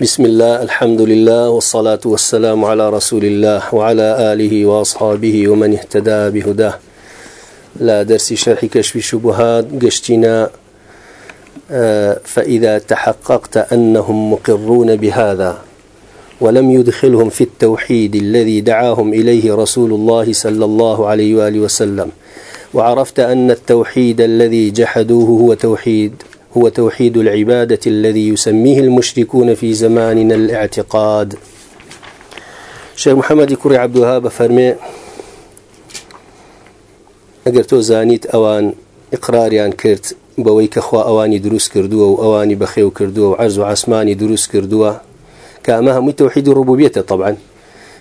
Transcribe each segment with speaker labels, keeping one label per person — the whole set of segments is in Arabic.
Speaker 1: بسم الله الحمد لله والصلاة والسلام على رسول الله وعلى آله وأصحابه ومن اهتدى بهداه لا درس شرح كشف شبهات قشتنا فإذا تحققت أنهم مقرون بهذا ولم يدخلهم في التوحيد الذي دعاهم إليه رسول الله صلى الله عليه وآله وسلم وعرفت أن التوحيد الذي جحدوه هو توحيد هو توحيد العبادة الذي يسميه المشركون في زماننا الاعتقاد. شيخ محمد كري عبد الوهاب فرمي أگر تو زانیت ئەوان ئقراریان کرد بەوەی کە خوا ئەوانی دروست کردووە و ئەوانی بەخێو کە ئەمە هەمووی تەوحید و ڕبوبیێتە طبعا.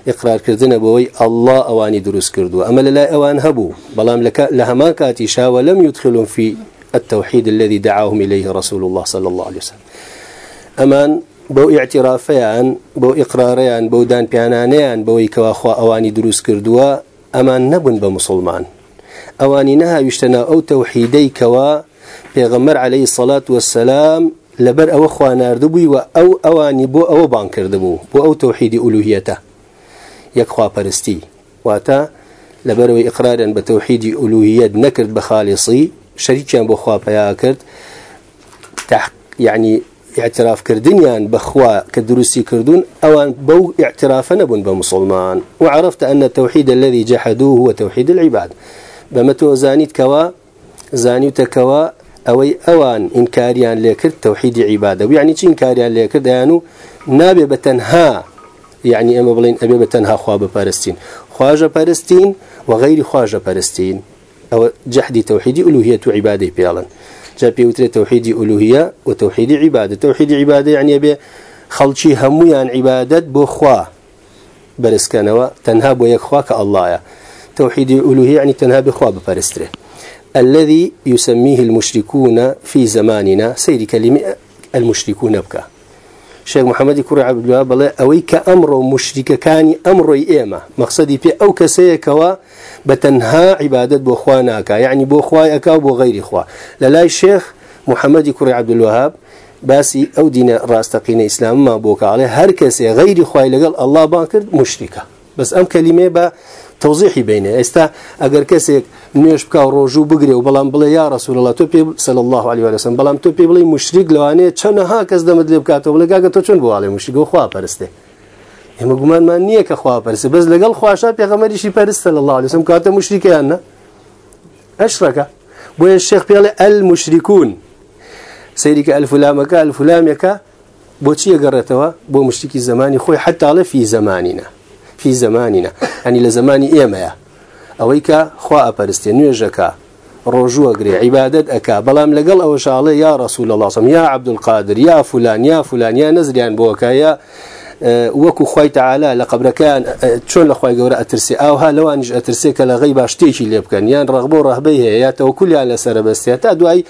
Speaker 1: إقراركردنا بوي الله أواني دروس كردوا أما لا أوان هبوا بلام لك لهما كاتشا ولم يدخلهم في التوحيد الذي دعاهم إليه رسول الله صلى الله عليه وسلم. أمان بو اعترافيان بو إقراريان بو دان بيانانيان بو إكواخوا أواني دروس كردوا أمان نبن بمسلمان أواني نها يشتنا أو توحيدي كوا بيغمر عليه الصلاة والسلام لبر أو أخوانا ردبوي وأو أواني بو أو بانكر دبو بو أو توحيد ألوهيته يكخوا برستي واتا لبروي إقرارا بتوحيد ألوهية نكرد بخالصي شريكيان بخوا بيا كرد تح يعني اعتراف كردنيان بخوا كدروسي كردون أوان بو اعتراف نبن بمسلمان وعرفت أن التوحيد الذي جحدوه هو توحيد العباد. بمتو زانيت كوا زانيت كوا أوي أوان إنكاريان ليكرد توحيد عبادة. ويعني چي إنكاريان ليكرد يعني نابي بتنها يعني أما بلين أبي بتنها خواب بارستين خواجة بارستين وغير خواجة بارستين أو جحد توحيد ألوهية عبادة بيالا جاء بيوتر توحيد ألوهية وتوحيد عبادة توحيد عبادة يعني أبي خلشي هميان عبادة بخوا برسكنوا تنها بو يخوا كالله توحيد ألوهية يعني تنها بخوا ببارستره الذي يسميه المشركون في زماننا سير كلمة المشركون بك شيخ محمد كوري عبد الله بلا أوي كأمر مشرك كان أمر إيما مقصدي في أو كسيكوا بتنها عبادة بوخواناك يعني بوخواك أو بغير خوا للا الشيخ محمد كوري عبد الوهاب باسي أو دين راستقين إسلام ما بوك عليه هر كسي غير خواي لقال الله بانكر مشركة بس أم كلمة با توضيحي بينه أستا اگر كسيك نوێش بکە ڕۆژوو بگرێ و بەڵام بڵێ یا رسول الله پێ سەل الله عليه وسلم بەڵام تۆ پێ بڵێ مشریک لەوانەیە چەندەها کەس دەمت لێ بکاتەوە بڵێ گاگە تۆ چۆن بواڵێ مشریگە خوا پەرستێ ئێمە گومانمان نییە کە خوا پەرسێ بەس لەگەڵ خواشا پێغەمەریشی پەرستە لە الله عليه وسلم کاتە مشریکیان نە ئەشرەکە بۆیە شێخ پێڵێ المشركون. سيرك الفلامك الفلامك بۆچی گەڕێتەوە بۆ مشتێکی زمانی خۆی حتاڵە فی زمانینە في زماننا في زماننا يعني لە زمانی ئێمەیە. ئەوەی کە خوا ئەپەرستێ نوێژەکە ڕۆژوە گرێ عیبادت ئەک بەڵام لەگەڵ ئەوە شاڵێ یا ڕسوول لە لاسم یا عبدولقادر یا فولانیا فولانیا نزریان بۆکایە وەکو خی تعالا لە قبرەکەیان چۆن لە خی گەورە ئەترسێ ئاها لەوانش ئەترسێ کە لە غی باشتێکی لێ بکەن. یان ڕغبۆ ڕەبەی هەیە یا تەوکولیان لەسرە بەستێت تا دوای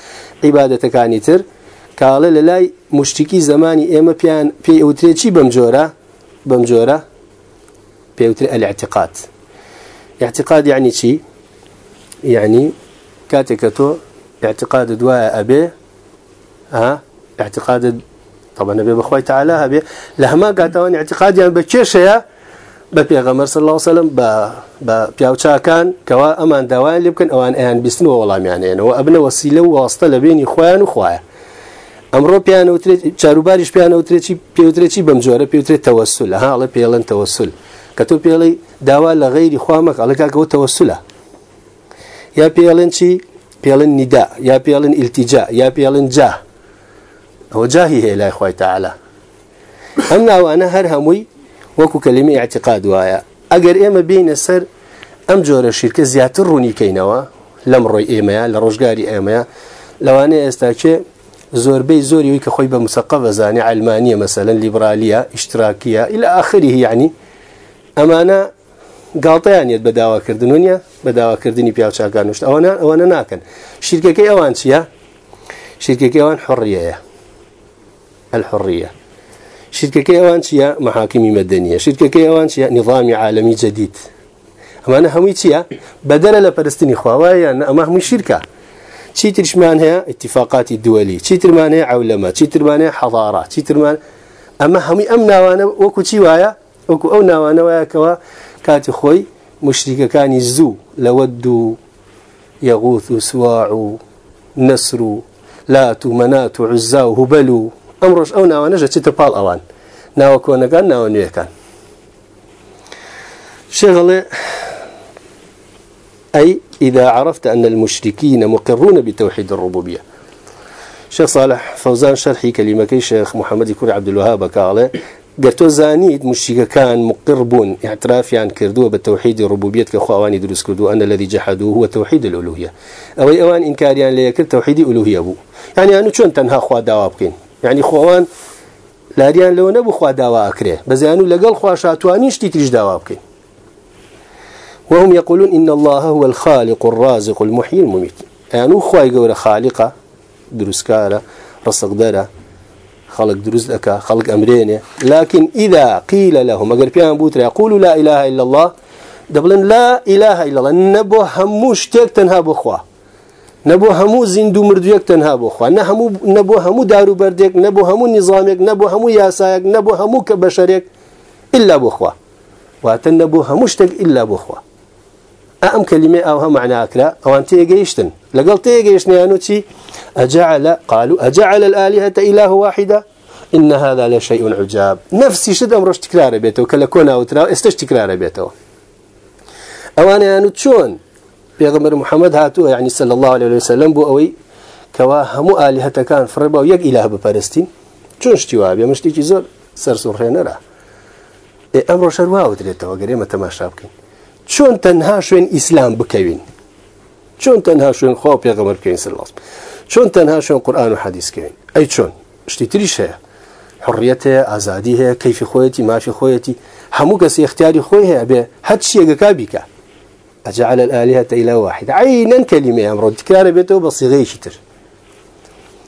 Speaker 1: عیباەتەکانی تر کاڵێ لە لای مشتکی زمانی ئێمە پیان پێی ئەوترێکی بەم جۆرە بەم جۆرە بيوتر الاعتقاد. اعتقاد يعني شيء يعني كاتكتو اعتقاد دواء أبي ها؟ اعتقاد طبعا أبي بخوي تعالى أبي. لهما قاتوان اعتقاد يعني بكيش يا بپیغمبر صلى الله عليه وسلم با با پیاوچاکان کوا أمان دوان لبکن أوان ایان بسن و والله يعني و ابن وسيلة و واسطه لبين خوان و خواه امرو پیانو تری چاروباریش پیانو تری چی پیوتری چی بمجوره پیوتری توسل ها؟ الله پیلن توسل. کە تۆ پێڵی داوا لە غیری خوامەک ئەلەکەەوە تەوەسولە یا پێڵێن چی؟ پێڵن نیدا یا پێڵن ئیلتیجا یا پێڵن جا. ئەوە جاهی هەیە لای خۆی تەعالا. ئەم ناوانە هەر هەمووی وەکو کەلیمی اعتقاد وایە. ئەگەر ئێمە بینە سەر ئەم جۆرە شیرکە زیاتر ڕوونیکەینەوە لەم ڕۆی ئێمەیە لە ڕۆژگاری ئێمەیە. لەوانەیە ئێستا چێ زۆربەی زۆری وی کە خۆی بە مسەقە بەزانانی ئەلمانیە مەسەلەن لیبرالیە ئیشتراکیە إلى آخره یعنی ئەمانە گاڵتەیانێت بە داواکردن نیە بە داواکردنی پیاچکانشت ئەوانە ئەوانە ناکەن. شیرکەکەی ئەوان چییە؟ شیرکەکەی ئەوان حڕیەیە. الحڕیە شیرکەکەی ئەوان چییە؟ مەحاکمی مەدەنیە. شیرکەکەی ئەوان چیە نظامی عالمی جدید ئەمانە هەمووی چییە؟ بەدەرە لە پەرستنی خواوایان ئەمە هەمووی شیرکە. چی ترشمان هەیە؟ اتفاقاتی دووەلی. چی ترمانەیە ئەولەمە چی ترمانەیە حەضارە چی ترمان ئەمە هەمووی ئەم ناوانە وەکو چی وایە؟ أونا وأنا وايا كوا كاتي خوي مشركة كان يزو لودوا يغوث سواع نسر لات منات عزاو هبلو. أمرش أونا وأنا جا تتبال أوان. ناو كونا كان ناو نويه كان. شغله أي إذا عرفت أن المشركين مقرون بتوحيد الربوبية. شيخ صالح فوزان شرحي كلمة كي شيخ محمد كوري عبد الوهاب قال قرتو زانيد مشرك كان مقربون اعتراف يعني كردوه بالتوحيد الربوبية كخواني دروس كردو أن الذي جحدوه هو توحيد الألوهية. أو أوان إنكاريان ليكر توحيد الألوهية أبو يعني أنه شون تنها خوا دوابكين يعني خوان لاريان لو نبو خوا داوا أكره بزيانو لقل خوا شاتوانيش تيتريش دوابكين وهم يقولون إن الله هو الخالق الرازق المحيي المميت. يعني خواي قول خالقة دروسكارة رصق دارة خلق دروس لك خلق أمرين. لكن إذا قيل لهم أقر بيان بوتر يقولوا لا إله إلا الله دبلن لا إله إلا الله نبو هموش تيك تنها بخوا نبو همو زندو مردويك تنها بخوا نبو همو دارو برديك نبو همو نظامك نبو همو ياسايك نبو همو كبشريك إلا بخوا واتن نبو هموش تك إلا بخوا أم كلمة أوها معنى أكلا أو أنت يجيشتن لقلت يجيشن يا نوتي أجعل قالوا أجعل الآلهة إله واحدة. إن هذا لشيء عجاب. نفسي شد أمرش تكرار بيته وكلا كونا وترى استش تكرار بيته. أوانا يا نوتشون بيغمر محمد هاتو يعني صلى الله عليه وسلم بو أوي كوا همو آلهة كان فربا ويك إله بفلسطين شون شتيواب يا مشتي زور سرسور خينا أمر شروا ودريته وقريمة تماشا بكين چۆن تەنها شوێن ئیسلام بکەوین؟ چۆن تەنها شوێن خۆ پێغەمەر بکەین سلاس چۆن تەنها شوێن قورآن و حەدیثکەوین ئەی چۆن؟ شتی تریش هەیە. حڕیەت هەیە ئازادی هەیە کەیفی خۆیەتی مافی خۆیەتی هەموو کەسی اختیاری خۆی هەیە بێ هەت شیەگەکا بیکە. أجعل الآلهة إلى واحد. عينا كلمة أمر تكرار بيته بصيغة شتر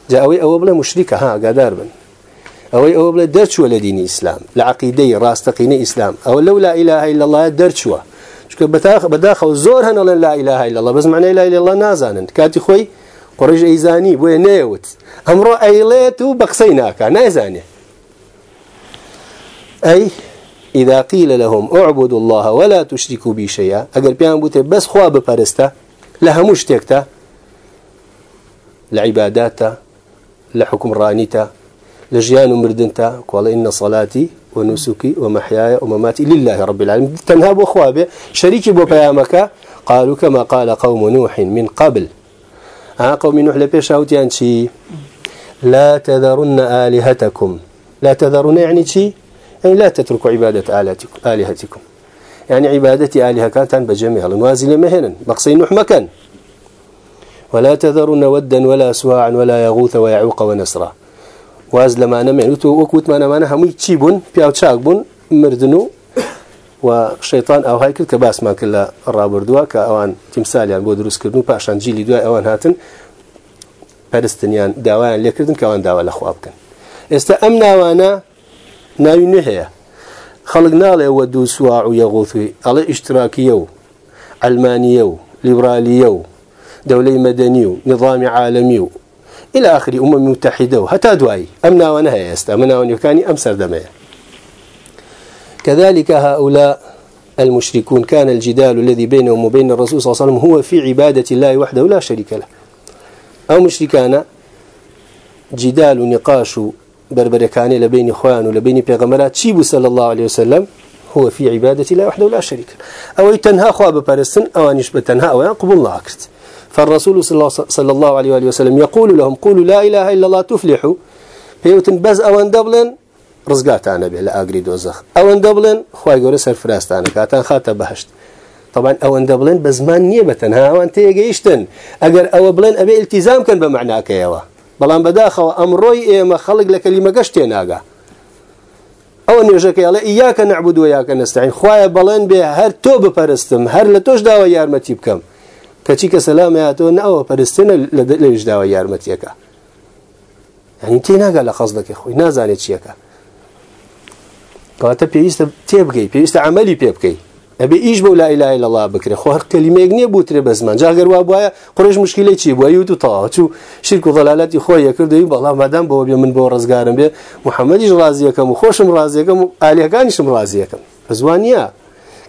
Speaker 1: جاء أوي أو بلا مشركة ها قادار بن. أوي أو بلا لدين إسلام لعقيدة راستقين إسلام أو لو لا إله إلا الله درشوا چکە بەداخەوە زۆر هەنەڵێن لا إله إلا الله بەس معنی لا الله نازانن. کاتی خۆی قڕژ ئەیزانی بۆیە نێوت. ئەمڕۆ ئەیڵێت و بە قسەی ناکە نایزانێ. أي إذا قيل لهم اعبدوا الله ولا تشركوا به شيئا. أجر بيان بوته بس خوا بپرسته لها مشتكته لعباداته لحكم رانيته لجيان مردنتا قال إن صلاتي ونسكي ومحياي ومماتي لله رب العالمين. تنهاب أخوابه شريكي بقيامك قالوا كما قال قوم نوح من قبل. ها قوم نوح لبيش شي لا تذرن آلهتكم. لا تذرن يعني شي؟ يعني لا تتركوا عبادة آلهتكم, يعني عبادة آلهة كانت بجميع النوازل مهنا بقصي نوح مكان. ولا تذرن ودا ولا سواعا ولا يغوث ويعوق ونسرا. واز لەمانە مێنوت و وەکووتمانەمانە هەمووی چی بوون؟ پیا و چاک بوون مردن و و شەیتان ئەوهای کرد کە باسمان کرد لە ڕابردووە کە ئەوان تیمسالیان بۆ دروستکردن و پاشان جیلی دوای ئەوان هاتن پەرستنیان داوایان لێکردن کە ئەوان داوا لەخوا بکەن. ئێستا ئەم ناوانە ناوی نە هەیە. خەڵک ناڵێەوە دوو سووا و یەغڵوی ئەڵێ ئیشتراکیە و ئەلمانیە و لیبرالیە و دەولەی مەدەنی و نظامی عالەمی و إلى آخر أمم متحدة حتى دواي. أمنا ونهي يستأمنا ونكاني أمسر دمية كذلك هؤلاء المشركون كان الجدال الذي بينهم وبين الرسول صلى الله عليه وسلم هو في عبادة الله وحده لا شريك له. أو مشركان جدال نقاش بربركان لبين إخوان ولبين بيغمرات شيب صلى الله عليه وسلم؟ هو في عبادة الله وحده لا شريك له. أو يتنهى خواب بارستن أو أن يشبه تنهى أو يقبل الله أكرت فالرسول صلى الله عليه وآله وسلم يقول لهم قولوا لا إله إلا الله تفلحوا. بيوتن بز أوان دبلن رزقات أنا به لا أقري دوزخ. أوان دبلن خواهي قولي سرفراست أنا كاتان خاتا بهشت. طبعا أوان دبلن بزمان نيبة ها؟ وان تيجيشتن أجر أو بلن أبي التزام كان بمعنى كيوا بلان بداخل أمروي إيه خلق لكلمة قشتين آقا أو نيجك يلا إياك نعبد وإياك نستعين. خوايا بلان به هر توب برستم هر لتوش داوا يارمتي بكم کەچی کە سەلام هاتۆ ناوە پەرستێنە لە هێشداوە یارمەتیەکە. ینی تێ ناگا لە خەزلەکە خۆی نازانێت چیەکە. کەواتە پێویستە تێ بگەی پێویستە عملی پێ بکەی. أبي إيش بو لا إله إلا الله بكرة خو هر كلمة يجني بوتر بزمان جاگر وابوايا قريش مشكلة شيء بوا يوتو طاعة شو شرك وضلالات خويا كردو يبقى الله ما دام بو من بو رزقارم به محمد إيش رازيكم وخوشم رازيكم آلهة كانشم رازيكم فزوانيا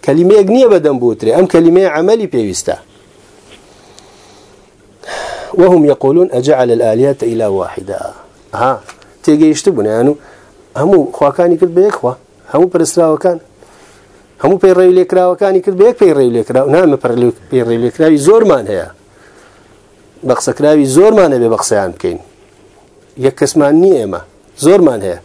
Speaker 1: كلمة يجني بدم بوتر أم كلمة عملي بيوستا وهم يقولون أجعل الآلهة إلى واحدة. ها؟ تيجي يشتبون يعني همو خواكاني كرد بيخوا همو برسراوكان كان هەموو پێی ڕێ لێکراوەکانی کرد بە یەک پێی ڕێ لێکرا و نامە پێ ڕێ لێکراوی زۆرمان هەیە بە قسەکراوی زۆرمانە بێ بە قسەیان بکەین یەک کەسمان نییە ئێمە زۆرمان هەیە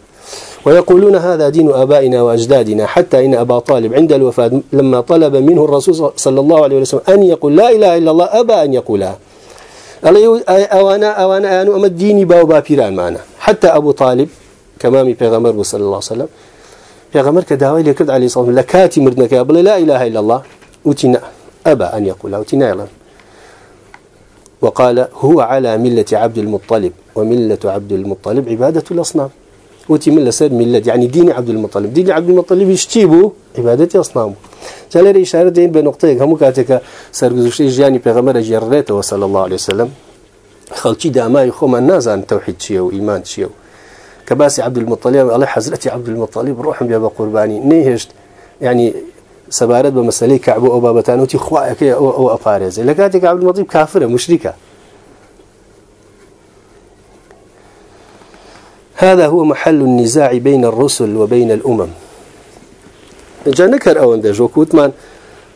Speaker 1: ويقولون هذا دين آبائنا وأجدادنا حتى إن أبا طالب عند الوفاة لما طلب منه الرسول صلى الله عليه وسلم أن يقول لا إله إلا الله أبى أن يقولها أوانا أوانا أنا أما الديني باو بابيران معنا. حتى أبو طالب كمامي بيغمر صلى الله عليه وسلم پیغمبر كداوي لكرد عليه الصلاة والسلام لكاتي مردنك يا لا إله إلا الله وتنا أبى أن يقول وتنا يلا وقال هو على ملة عبد المطلب وملة عبد المطلب عبادة الأصنام. وتي ملة سر ملة يعني دين عبد المطلب. دين عبد المطلب يشتيبوا عبادة أصنام جالر إشارة دين بنقطة هم كاتك سرقزوشي جاني پیغمبر جرته وصلى الله عليه وسلم. خلتي داماي خو من نازان توحيد شيء وإيمان شيء كباسي عبد المطلب الله حزرتي عبد المطلب روحهم بيا قرباني نيهشت يعني سبارت بمسألة كعب أو بابتان وتي خواك أو أو أفارز. لكاتك عبد المطلب كافرة مشركة. هذا هو محل النزاع بين الرسل وبين الأمم. جاء نكر أو أندج وكوتمان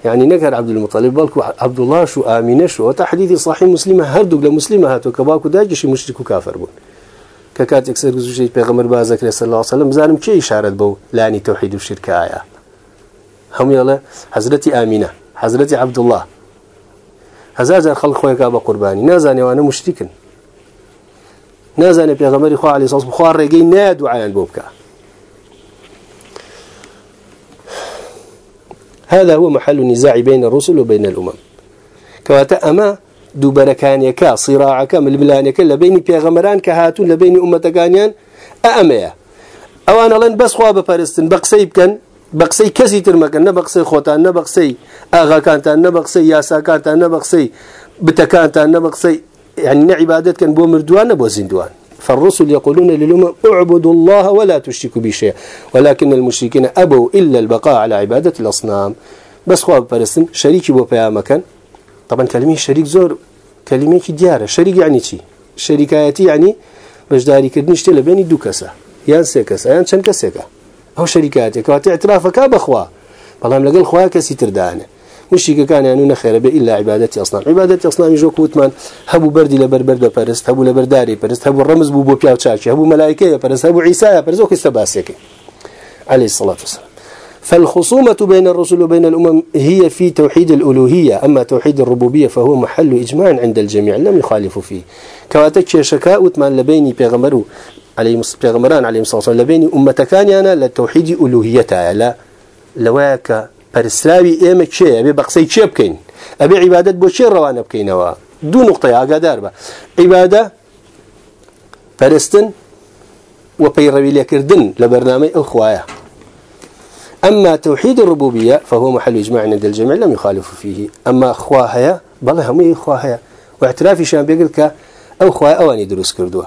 Speaker 1: يعني نكر عبد المطلب بالكو عبد الله شو آمنة شو وتحديث صحيح مسلمة هردوك لمسلمة هاتو كباكو داجش مشرك كافر بون. ككات اكسر گزوشی پیغمبر بازك صلى الله عليه وسلم زانم چه اشاره بو؟ لانی توحید و شرک آیا. هم يلا حضرت آمینه حضرت عبد الله هزار خلق خويا كابا قرباني نازاني وأنا مشركن نازاني پیغمبر خو عليه الصلاة والسلام خو رجي نادو عيان بوبكا هذا هو محل النزاع بين الرسل وبين الأمم. كواتا أما دووبەرەکانیەکە سیراعەکە ململانەکە لە بینی پێغەمەران کە هاتوون لە بینی ئومەتەکانیان ئەمەیە ئەوان ئەڵێن بەسخوا بپەرستن بە قسەی بکەن بە قسەی کەسی ترمەکەن نە بە قسەی خۆتان نە بە قسەی ئاغاکانتان نە بە قسەی یاساکانتان نە بە قسەی بتەکانتان نە بە قسەی فالرسل يقولون للأمم اعبدوا الله ولا تشركوا به شيئا. ولكن المشركين أبوا إلا البقاء على عبادة الأصنام. بس خواب برسن شريكي بو بيامكن طبعا كلمة شريك زور كلمة ديارة. شريك يعني شي شركايتي يعني بجداري كدنش تلا بيني دو كسا. يان سي كسا يان شن كسيكا أو شركاتي كواتي اعترافك بخوا. بلام لقل خوا كسي تردانه مشيك كان يعني نخير به إلا عبادتي أصنام. عبادتي أصنام يجو كوتمان هبو بردي لبربر بفرست هبو لبرداري فرست هبو الرمز بو بو بياو تشاكي هبو ملائكة فرست هبو عيسى فرست وكي باسيكي. عليه الصلاة والسلام. فالخصومة بين الرسل وبين الأمم هي في توحيد الألوهية أما توحيد الربوبية فهو محل إجماع عند الجميع لم يخالفوا فيه. كواتك شكاء وثمان لبيني بيغمرو عليه بيغمران عليه الصلاة والسلام لبيني أمتكان أنا لتوحيد ألوهيتها لا لواك برسلاوي إيمك شيء أبي بقصي شيء بكين أبي عبادة بوشي روانة بكينوا دو نقطة يا قدار عبادة برستن وبيروي لكردن لبرنامج الخوايا أما توحيد الربوبية فهو محل إجماع عند الجميع لم يخالف فيه. أما خواهيا بل هم خواهيا واعتراف شان بيقول أو خواه أواني دروس كردوه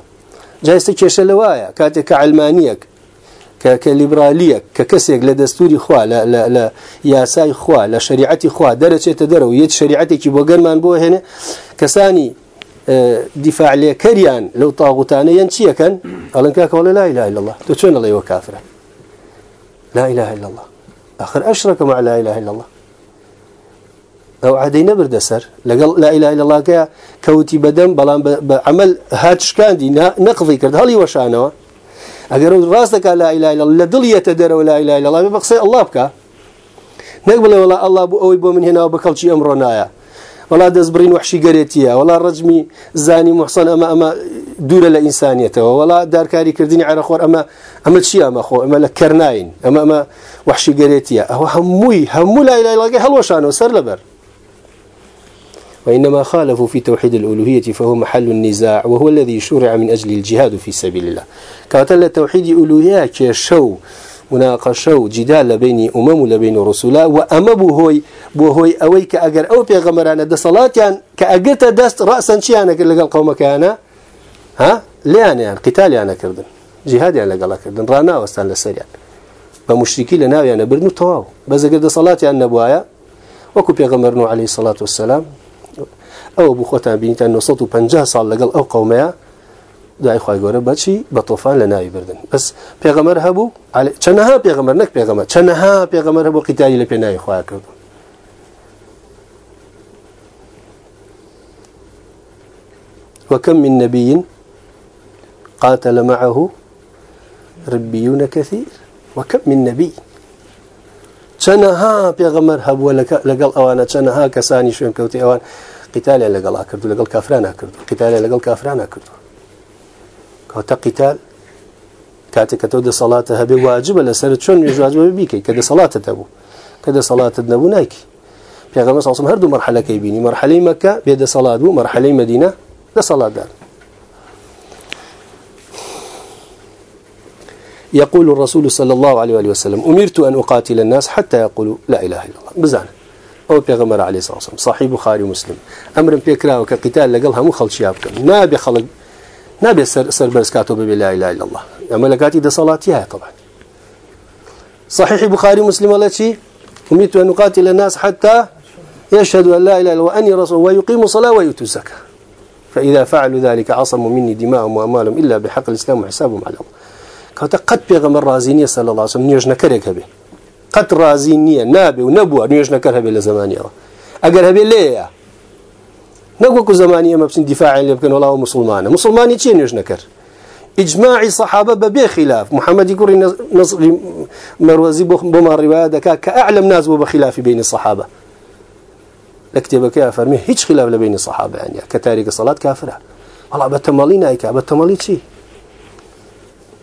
Speaker 1: جاي استكشف لوايا كاتك كعلمانيك كليبراليك ككسيك لدستوري خوا لا لا لا ياساي خوا لا شريعتي خوا درجة تدرو يد شريعتي كي بوغر من بو هنا كساني آه، دفاع لي كريان لو طاغوتانه ينشي كان قال كاك لا إله إلا الله. شنو الله وكافره لا إله إلا الله. آخر أشرك مع لا إله إلا الله. أو عادي نبرد سر لقل لا إله إلا الله كا كوتي بدم بلان بعمل هاتش كان دي نقضي كرد. هل يوشانوا؟ أجر راسك لا إله إلا الله لدل يتدر ولا إله إلا الله بقصي الله بك. نقبل ولا الله بو أو يبو من هنا وبكل شيء أمرنا ولا دزبرين وحشي قريتيا ولا رجمي زاني محصن أما أما دور لإنسانيته ولا دار كاري كرديني على خور أما أما شيء أما خو أما لكرناين أما أما وحشي قريتيا هو هموي همو لا إله إلا الله هل وشانه سر لبر. وإنما خالفوا في توحيد الألوهية فهو محل النزاع وهو الذي شرع من أجل الجهاد في سبيل الله. كاتل توحيد الألوهية كشو مناقشة وجدال بين أمم لبين رسولا وأما بوهوي بوهوي أويك أجر أو بيغمرانا دا صلاة يعني كأجرت دست رأسا شيء أنا لقى القوم كان ها؟ ليه يعني؟ قتال يعني كردن. جهاد يعني لقى كردن. رأنا وستان للسريع بمشركي لنا يعني برنو تواو. بس قد صلاة يعني نبوايا وكو بيغمرنو عليه الصلاة والسلام. بخوتان بينت أنه صوتو بنجاه صال لقى أو قوميا دعي خواهي قوله بچي بطوفان لناوي بردن. بس پیغمبر هبو علي چنها پیغمبر؟ نك پیغمبر. چنها پیغمبر هبو قتالي لپناوي خواهي كردو وكم من نبي قاتل معه ربيون كثير. وكم من نبي. چنها پیغمبر هبو لقل أوانا. چنها كساني شوين كوتي اوان قتالي لقل كردو لقل كافرانا كردو قتالي لقل كافرانا كردو كوتا قتال كاتك تود صلاة هبي واجب لسر شون مش واجب بيكي كده صلاة تبو كده صلاة نبو نايكي في غمس صلى الله هردو مرحلة مكة بيد صلاة بو مرحلة مدينة ده صلاة دار. يقول الرسول صلى الله عليه وسلم أمرت أن أقاتل الناس حتى يقولوا لا إله إلا الله أو بيغمر عليه الصلاة والسلام. صحيح بخاري ومسلم أمر بيكرا وكقتال لقلها مو خلش يابكم نابي خلق نبي سر سر برسكاته بلا إله إلا الله. ملكاتي ده صلاتها طبعا. صحيح بخاري مسلم ولا شيء أميت أن نقاتل الناس حتى يشهدوا أن لا إله إلا الله وأني رسول ويقيموا الصلاة ويؤتوا الزكاة. فإذا فعلوا ذلك عصموا مني دماءهم وأموالهم إلا بحق الإسلام وحسابهم على الله. كاتا قد بيغمر رازينية صلى الله عليه وسلم قد رازينية نابي ونبوة. نيوش نكر هبه لزمانية؟ أقل هبه ليه؟ نقولك زمانية ما بسن دفاع اللي بكن والله مسلمان. مسلماني تشين يش نكر إجماع صحابة ببي خلاف محمد يقول نصر مروزي بما الرواية كأعلم ناس بخلاف بين الصحابة. لكتب كافر مه هيج خلاف بين الصحابة يعني. كتاريك الصلاة كافرة. والله بتمالي نايكا بتمالي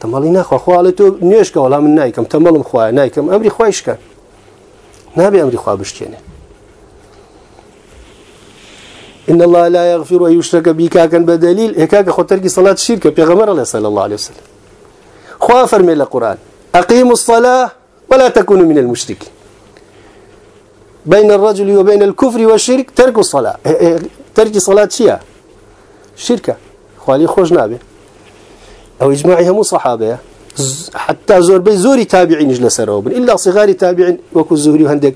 Speaker 1: شي تمالي ناخو خوالتو نيشكا ولا من نايكم تمالهم خواه نايكم أمري خوايشكا نابي أمري خواه بشتيني إن الله لا يغفر أن يشرك به كان بدليل هكاك خو تركي صلاة الشركة بيغمر الله صلى الله عليه وسلم. خوافر من القرآن أقيموا الصلاة ولا تكونوا من المشركين بين الرجل وبين الكفر والشرك ترك الصلاة. ترك صلاة شيا شركة خوالي خوش نابه. أو إجماعها مو صحابة. حتى زور بي زوري تابعين جلس روبن إلا صغار تابعين. وكو الزهري وهندك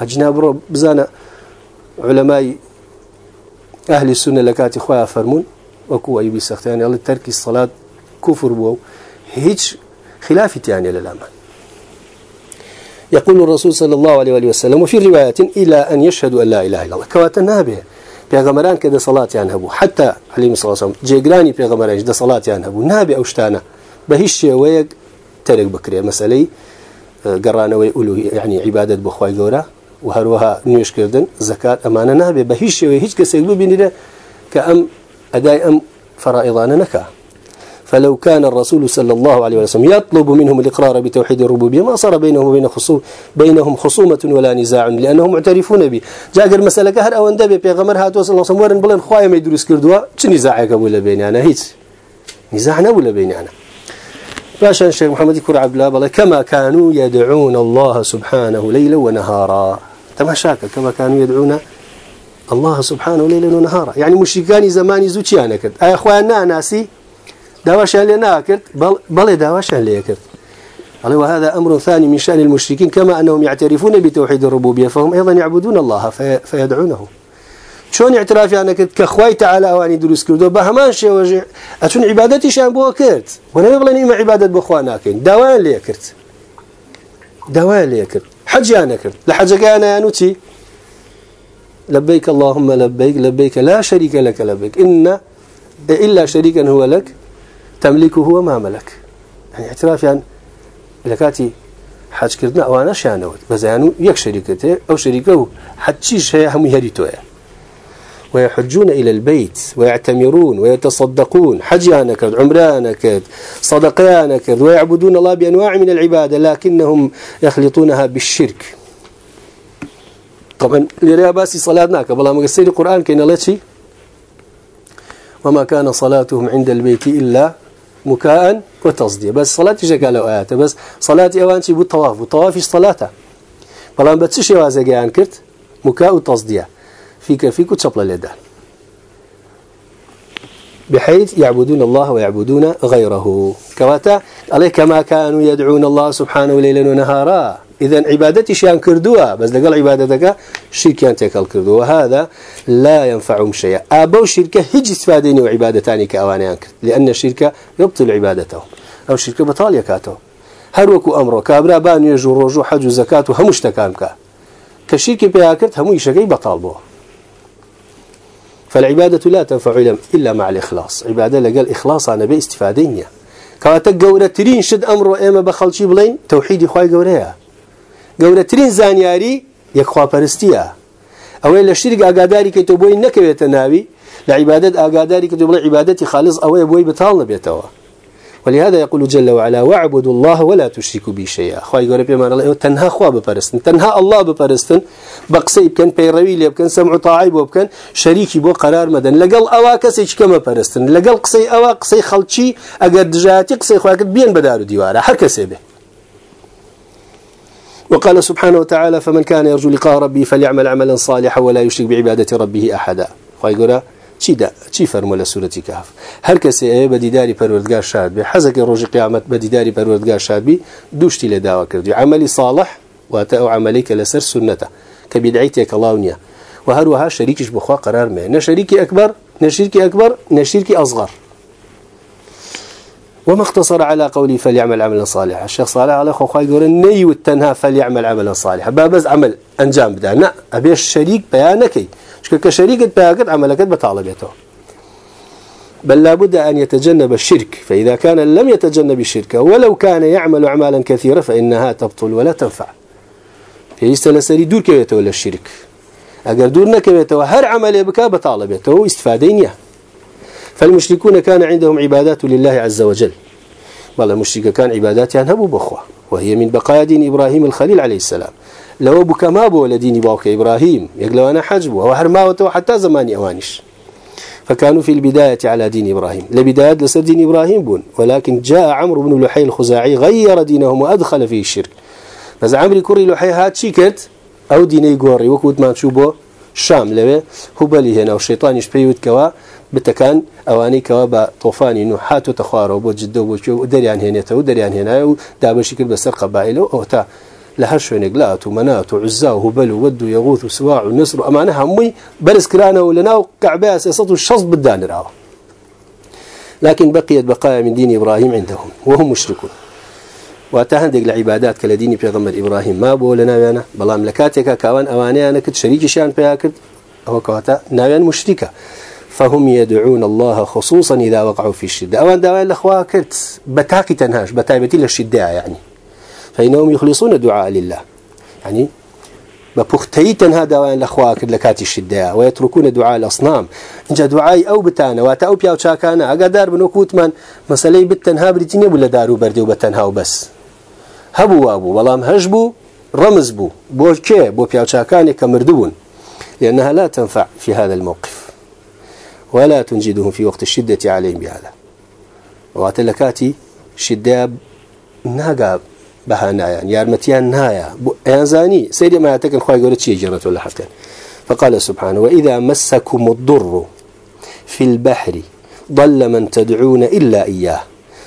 Speaker 1: أجناب رب. بزانا علماء أهل السنة لكات إخوة فرمون وكو أيوبي سختان يلا ترك الصلاة كفر بو. هيج خلاف يعني للأمان. يقول الرسول صلى الله عليه وسلم وفي روايات إلى أن يشهدوا أن لا إله إلا الله. كواتنا به. بيغمران كده صلاة يعني هبو. حتى عليه الصلاة والسلام جيغراني بيغمران كده صلاة يعني هبو نابي أوشتانا بهش ويق ترك بكري مسألة قرانا ويقولوا يعني عبادة بخواي قورا وهروها نيوش كردن زكاة أمانة نابي بهيش وهيش كسيق ببيني كأم أداء أم فرائضان نكا فلو كان الرسول صلى الله عليه وسلم يطلب منهم الإقرار بتوحيد الربوبية ما صار بينهم وبين خصوم بينهم خصومة ولا نزاع لأنهم معترفون به. جاء المسألة كهر أو اندبي بيغمر هاتو صلى الله عليه وسلم ورن بلن خوايا ما يدرس كردوا؟ شو نزاعك ولا بيني أنا؟ هيت ولا بيني أنا؟ باشا الشيخ محمد يكور عبد الله كما كانوا يدعون الله سبحانه ليلا ونهارا. تماشاك. كما كانوا يدعون الله سبحانه ليلا ونهارا. يعني مشركان زماني زوجيانا كرت أي أخوانا ناسي؟ داواشان لنا كرت بل, بل داواشان لي كرت وهذا أمر ثاني من شأن المشركين كما أنهم يعترفون بتوحيد الربوبية فهم أيضا يعبدون الله في فيدعونه. شون اعتراف يعني كرت كخواي تعالى واني دروس كردو؟ بهمان شيء وجه أتون عبادتي شان بو كرت وأنا يبغى إما عبادة بخوانا كين دوان لي كرت دوان لي كرت حج أنا كرت. لحج أنا نوتي. لبيك اللهم لبيك لبيك لا شريك لك لبيك. إن إلا شريكا هو لك. تملكه هو ما ملك. يعني اعتراف يعني لكاتي حج كردنا وأنا شانوت بزانو يك شريكته أو شريكه حتى شيء هم يهريتوه ويحجون إلى البيت ويعتمرون ويتصدقون. حجيانك عمرانك صدقيانك ويعبدون الله بأنواع من العبادة لكنهم يخلطونها بالشرك. طبعا لريا باسي صلاتناك بلا مقصير القرآن كين الله وما كان صلاتهم عند البيت إلا مكاء وتصدية. بس صلاة شكال آيات بس صلاة أوانتي بالطواف والطواف صلاة بلان بتسشي وازقيان كرت؟ مكاء وتصدية. فيك فيك وتشبل لدان بحيث يعبدون الله ويعبدون غيره. كواتا عليه كما كانوا يدعون الله سبحانه ليلا ونهارا. إذا عبادتي شيئا كردوها بس لقل عبادتك شركيان تكال كردوا وهذا لا ينفعهم شيئا. أبو شركة هج استفادين وعبادتان كأوانيان لأن الشركة يبطل عبادته أو شركة بطال يكاته هروكو أمره كابرا بان يجو رجو حج وزكاة وهمش تكامك كشركة بياكرت همو يشكي بطال بوه. فالعبادة لا تنفع إلا مع الإخلاص. عبادة لقال إخلاص أنا باستفادين كواتك قورة ترين شد أمره إما بخلشي بلين توحيد إخوائي قوريها قورة ترين زانياري يكخوا برستيا أو إلا الشرك أقاداري كي تبوي نكوية ناوي لعبادة أقاداري كي تبوي عبادتي خالص أو يبوي بطالنا بيتوا ولهذا يقول جل وعلا واعبدوا الله ولا تشركوا به شيئا. خوي يقول بما الله تنها خوا ببرستن تنها الله ببرستن بقسي بكن بيروي لي بكن سمع طاعي بكن شريكي بو قرار مدن لقل اوا كسي كما برستن لقل قسي اوا قسي خلشي اگر دجاتي قسي خواك بين بدارو ديوارا هر كسي به وقال سبحانه وتعالى فمن كان يرجو لقاء ربه فليعمل عملا صالحا ولا يشرك بعبادة ربه أحدا. يقول چی دا چی فرموله سورة کهف؟ هر کسی ای بدیداری پروردگار شاد بی حزک روز قیامت بدیداری پروردگار شاد بی دوشتی لداوا کردی. عملی صالح واتا أو عملی کلسر سنته. كبدعيتك الله وهروها شريكش بخوا قرار ما نشريكي أكبر نشريكي أكبر نشريكي أصغر. وما اختصر على قولي فليعمل عملا صالحا. الشيخ صالح على خوخا يقول الني والتنهى فليعمل عملا صالحا. بابز عمل أنجام بدا. لا أبي الشريك بيانكي كشريك بيانك عملك بطالبته بل لابد أن يتجنب الشرك. فإذا كان لم يتجنب الشرك ولو كان يعمل أعمالا كثيرة فإنها تبطل ولا تنفع. يستل سري دور كويته ولا الشرك؟ أجر دور نكويته هر عمل بكا بطالبته استفادين فالمشركون كان عندهم عبادات لله عز وجل. بل المشرك كان عبادات يعني هبو بخوة وهي من بقايا دين إبراهيم الخليل عليه السلام. لو بك ما بو لدين باوك إبراهيم يقلوا أنا حجبه وهرماوته حتى زمان أوانش. فكانوا في البداية على دين إبراهيم. لبداية لسر دين إبراهيم بون ولكن جاء عمرو بن لحي الخزاعي غير دينهم وأدخل فيه الشرك. بس عمري كوري لحي هات شيكت أو ديني قوري وكود ما نشوبه شام لوي هو بلي هنا والشيطان يشبيوت كوا بتكان اواني كوا بطوفاني نوحات وتخوار بو جده وبو دريان هنا ودريان هنا ودابن شكل بسر قبائله أو تا لهر شوينك لات ومنات وعزا وهبل وود ويغوث وسواع ونسر امانها همي بلس كرانا ولنا كعبه اساسه الشص بدان راو لكن بقيت بقايا من دين إبراهيم عندهم وهم مشركون واتهندق العبادات كالدين في غمر إبراهيم. ما بو لنا وأنا بلا ملكاتك كوان اواني أنا كنت شريك شان كنت هو كواتا ناويان مشركة. فهم يدعون الله خصوصا إذا وقعوا في الشدة. أوان دعوان الأخوة كرت بتاكي تنهاش بتايبتي للشدة يعني. فإنهم يخلصون الدعاء لله. يعني ببختي تنها دعوان الأخوة كرت لكات الشدة ويتركون دعاء الأصنام. إن دعاء أو بتانا واتأو بياو شاكانا أقدار بنوكوت من مسألة بتنها بريتيني ولا دارو بردي وبتنها وبس. هبو وابو والله هجبو رمز بو بو كي بو بياو شاكاني كمردبون لأنها لا تنفع في هذا الموقف. ولا تنجدهم في وقت الشدة عليهم بهذا. واتلكاتي شدة ناقا بها نايا. يارمتيان نايا. يانزاني سيدي ما يعتقن خواهي قولت شيء جرة ولا حفتين فقال سبحانه وإذا مسكم الضر في البحر ضل من تدعون إلا إياه.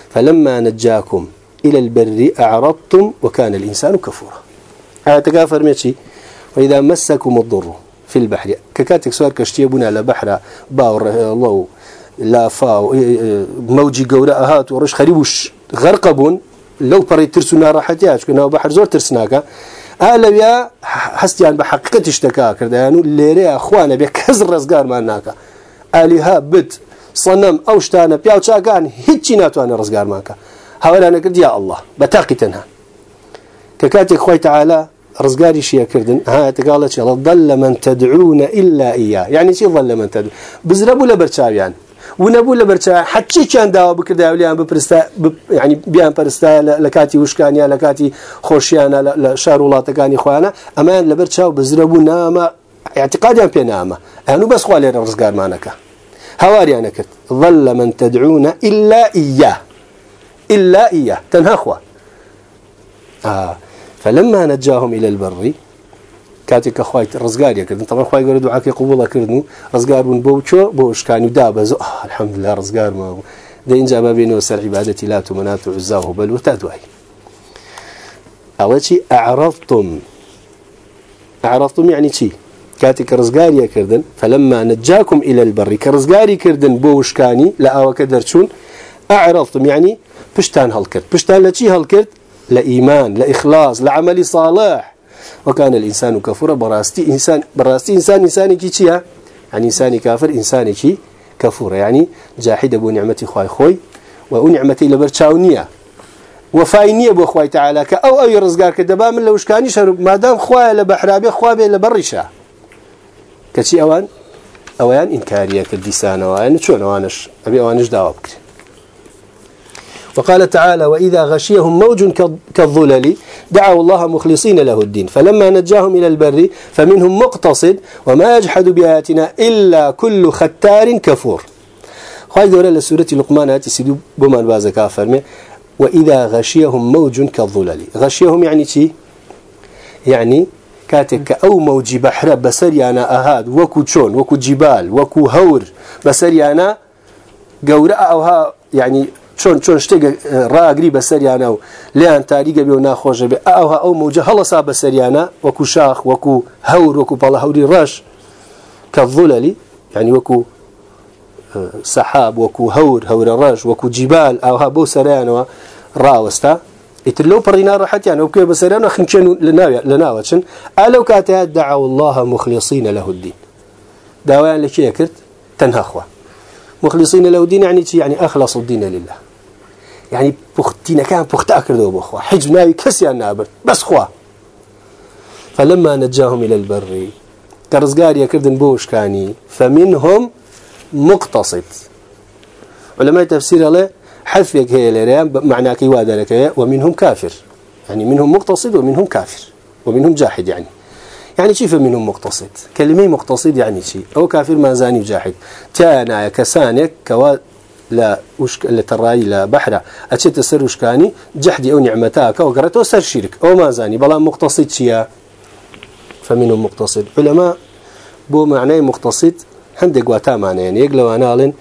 Speaker 1: فلما نجاكم إلى البر أعرضتم وكان الإنسان كفورا. آية فرميتي وإذا مسكم الضر في البحر ككاتك سوار على بحر باور الله لا فاو موجي قولا هات ورش خريبوش غرقبون لو بري ترسونا راحتياش كنا بحر زور ترسناك. أهلا حستيان بحقيقة اشتكا كردانو الليري أخوانا بكزر رزقار ماناكا آلهة بت صنم أو شتانا بياو شاكان هيتشي ناتوانا رزقار ماكا هؤلاء قد يا الله بتاقي تنها ككاتك خوي تعالى رزقاري شيء كردن ها تقالت يلا ضل من تدعون إلا إياه. يعني شي ضل من تدعون بزربوا لبرشاويان يعني. ونبو لبرشا حتى كان داوا بكردا وليان ببرستا يعني بيان برستا لكاتي وشكانيا لكاتي خوشيانا لشار ولاتكاني خوانا أمان لبرشاو بزربوا ناما اعتقاديا بيناما انو بس خوالي رزقار مانكا. هواري أنا كت ظل من تدعون إلا إياه. إلا إياه. تنهخوا آه. فلما نجاهم إلى البر كاتك أخوي رزقاري كردن. طبعا أخوي قالوا دعاك قبوله كردنو رزقار من بوشو بوش كان يدابز آه الحمد لله رزقار. ما ده إن جاب بينه وسر عبادتي لا تمنات عزاه بل وتدوي أول شيء أعرضتم. أعرضتم يعني شيء كاتك رزقاري كردن. فلما نجاكم إلى البر كرزقاري كردن بوش كاني لا أو كدرتشون أعرضتم يعني بشتان هالكرت بشتان لشي هالكرت؟ لإيمان لإخلاص لعمل صالح. وكان الإنسان كفورا براستي إنسان براستي إنسان إنساني كي يعني إنساني كافر إنساني كي كفورا يعني جاحد أبو نعمتي خوي خوي ونعمتي لبرشاونية وفاينية أبو خوي تعالى كأو أي رزقار كدبا من لوش كاني شرب ما دام خوي لبحرابي خوي لبرشا كشي أوان؟ أوان إنكارية كالديسان أوان شون أوانش؟ أبي أوانش داوبك وقال تعالى وإذا غشيهم موج كالظلل دعوا الله مخلصين له الدين. فلما نجاهم إلى البر فمنهم مقتصد وما يجحد بآياتنا إلا كل ختار كفور. خواهي دولة لسورة لقمان سيدو بمان بازا كافر وإذا غشيهم موج كالظلل. غشيهم يعني شي يعني كاتك أو موج بحر بسريانا أهاد وكو تشون وكو جبال وكو هور بسريانا قوراء أوها يعني چۆن چۆن شتێک ڕاگری بەسەریانە و لیان تاریگە بێ و ناخۆشە بێ. ئاها ئەو موجە هەڵەسا بەسەریانە وەکو شاخ وەکو هەور وەکو پەڵە هەوری ڕەش کە ظولەلی يعني وەکو سەحاب وەکو هەور هەورە ڕەش وەکو جیبال ئاها بۆ سەریانەوە ڕاوەستا. ئیتر لەو پڕینا ڕەحەتیان وەکوێ بەسەریانە خنچێن لە ناوەچن ئالەو کاتەیە دعوا الله مخلصين له الدين داوایان لە کێ کرد؟ تەنها خوا. مخلصين له الدين يعني يعني أخلص الدين لله. يعني بختينا كان بختا كردو بخوا حج ناوي كسيان نابر بس خوا فلما نجاهم إلى البر كرزقار يكردن بوش كاني. فمنهم مقتصد. علماء تفسير له حذفك هي لريان معنى كي لك ومنهم كافر. يعني منهم مقتصد ومنهم كافر. ومنهم جاحد يعني. يعني شيء منهم مقتصد. كلمة مقتصد يعني شيء أو كافر ما زاني وجاحد تانا كسانك كوا لا وش لتراي لا بحرة أشت سر وشكاني جحدي أو نعمتاك أو قرأت أو سر شرك أو ما زاني بلا مقتصد شيا. فمنهم مقتصد؟ علماء بو معناه مقتصد عندك واتا معناه يعني يقلوا أنا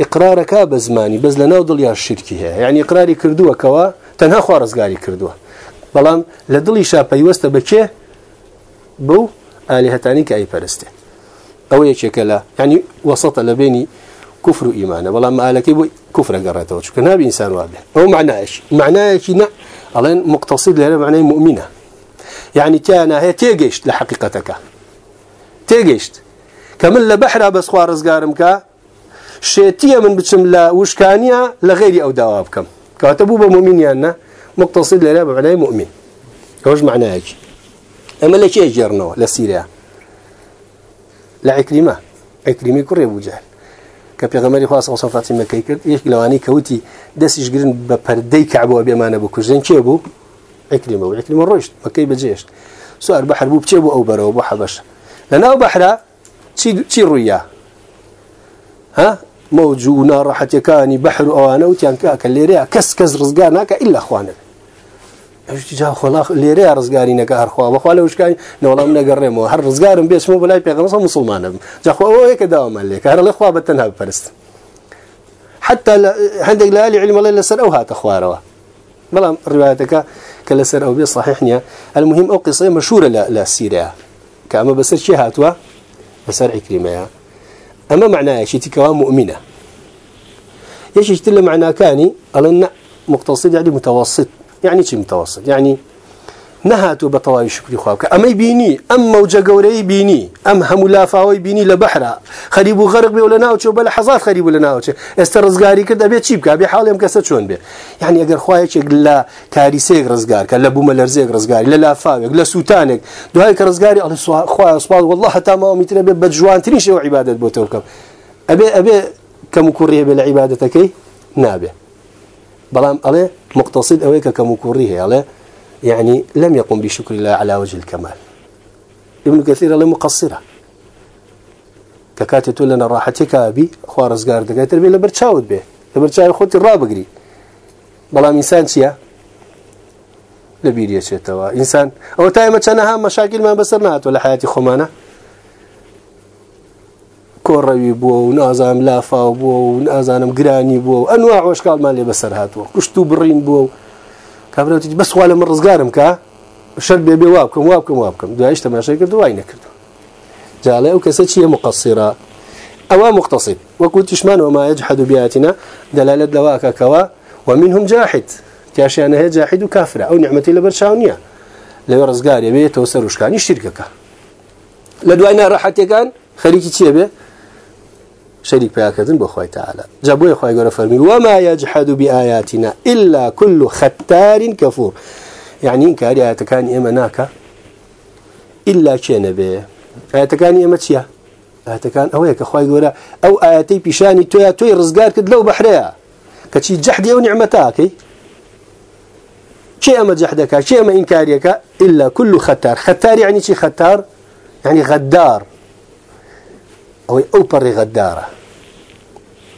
Speaker 1: إقرارك بزماني بز لنا وضل يا الشركي يعني إقراري كردوه كوا تنها خوارز قاري كردوه بلام لدلي شابة يوست بكيه بو آلهتاني كأي فرسته أو يشكلا يعني وسط لبيني كفر إيمان والله ما قالك يبو كفر قرأته. شو كان إنسان واضح. هو معناه إيش معناه إيش نا الله مقتصد له معناه مؤمنة. يعني كان هي تيجيشت لحقيقتك. تيجيشت كمل لبحر بس خوارز قارمك شيتية من بتشم لا وشكانية لغير أو دوابكم. كاتبوا بمؤمن يعني مقتصد له معناه مؤمن. وش معناه إيش أما ليش يجرنوا لسيريا. لعكرمة. عكرمة كره أبو جهل كبيغمري خاص وصفات مكي كرد يش لواني كوتي دس يشجرن بپردي كعبو أبي أمانة بكوزين كي أبو عكرمة وعكرمة رشد مكي بجيش سؤال بحر بو بتشبو أو برا أبو حبش لأن أو بحرة تشي تشي رؤيا ها؟ موجونا راحت يكاني بحر أوانا وتيان كاك اللي ريا كس كس رزقانا إلا أخوانا جا خلا ليري رزقاري نكار خوا؟ بخوا لوش كان نولا من قرمو هر رزقارم بيش مو بلاي بيغمس مسلمان جا خوا أو هيك داوم لك هر الاخوا بتنها بفرست حتى الله الا سر أو هات اخواروا بلا روايتك كلا سر أو بي صحيحني المهم أو قصه مشهوره لا لا سيره كما بس شي هاتوا بسر عكرمه اما معناها شي تكوا مؤمنه إيش يشتل معناه كاني قالنا مقتصد يعني متوسط. يعني شيء متوسط يعني نهاتو بطواي شكري خوابك أما يبيني أم موجة قوري بيني أم هم لافاوي بيني لبحرة خريب وغرق بي ولا ناوتش وبلا حظات خريب ولا ناوتش استرزقاري كده أبي تشيبك أبي حاول يمكسر شون بي يعني أجر خوايك لا كاريسيك رزقار كلا بوما لرزيك رزقاري لا لافاوك لا سوتانك دو هاي كرزقاري الله خوايا صباد والله حتى ما ميتنا بجوان تنيش وعبادة بوتوكم أبي أبي كم كوريه بالعبادتك نابه بلام عليه مقتصد أويك كمكوريه عليه يعني لم يقم بشكر الله على وجه الكمال. ابن كثير الله مقصرة. ككاتي تقول لنا راحتك أبي خوارز قار دقايتر بي لبرتشاود به. لبرتشاود خوتي الرابقري بەڵام ئینسان چییە لە بیریەچێتەوە ئینسان ئەو تایمە چەنەها مەشاکلمان بەسەر ناتوە لە حیاتی خۆمانە کۆڕەوی بووە و نازانم لافاو بووە و نازانم گرانی بووە و ئەنوا عۆشکالمان لێ بەسەر هاتووە کوشت و بڕین بووە و کابراوتی بەسوا لە من ڕزگارم کا شەر بێ بێ وا بکەم وا بکەم وا بکەم دوایش تەماشای کرد وای نەکردو جاڵێ ئەو وما يجحد بآياتنا دلالة لواك كوا. ومنهم جاحد. كاشيان هي جاحد وكافر أو نعمتي لبرشاونية. لو رزقار يبي توسر وشكاني شركك لدوائنا راحت كان خليكي تيبه شريك بياكدن بخوي تعالى. جابوا أخوي يقول فرمي وما يجحد بآياتنا إلا كل ختار كفور. يعني إن كان آيات كان إمناك إلا كان به آيات كان إمتيا آيات كان أويك أخوي يقول أو آياتي بشاني تويا توي رزقار كد لو بحريا. كتشي جحدي أو نعمتاك شيء ما جحدك شيء ما إنكاريك إلا كل ختار. ختار يعني شي ختار؟ يعني غدار. أو أوبر غدارة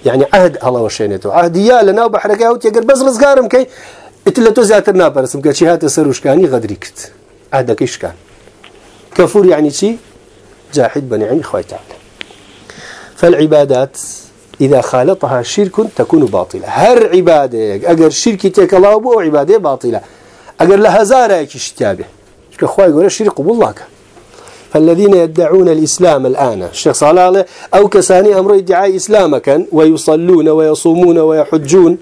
Speaker 1: يعني عهد الله وشينته عهد يا لنا وبحرك أو تيجر بس رزقارم كي إتلا زاتر نابرسم كشي هات سروشكاني غدريكت عهدك إيش كان؟ كفور يعني شي؟ جاحد بني يعني خوي تعالى. فالعبادات إذا خالطها شرك تكون باطلة. هر عبادة أجر شرك تك الله أبو عبادة باطلة. أجر لها زارة كشتابه كخوي يقول الشرك قبول الله فالذين يدعون الإسلام الآن. الشيخ صلى الله أو كساني أمر ادعاء إسلامك ويصلون ويصومون ويحجون.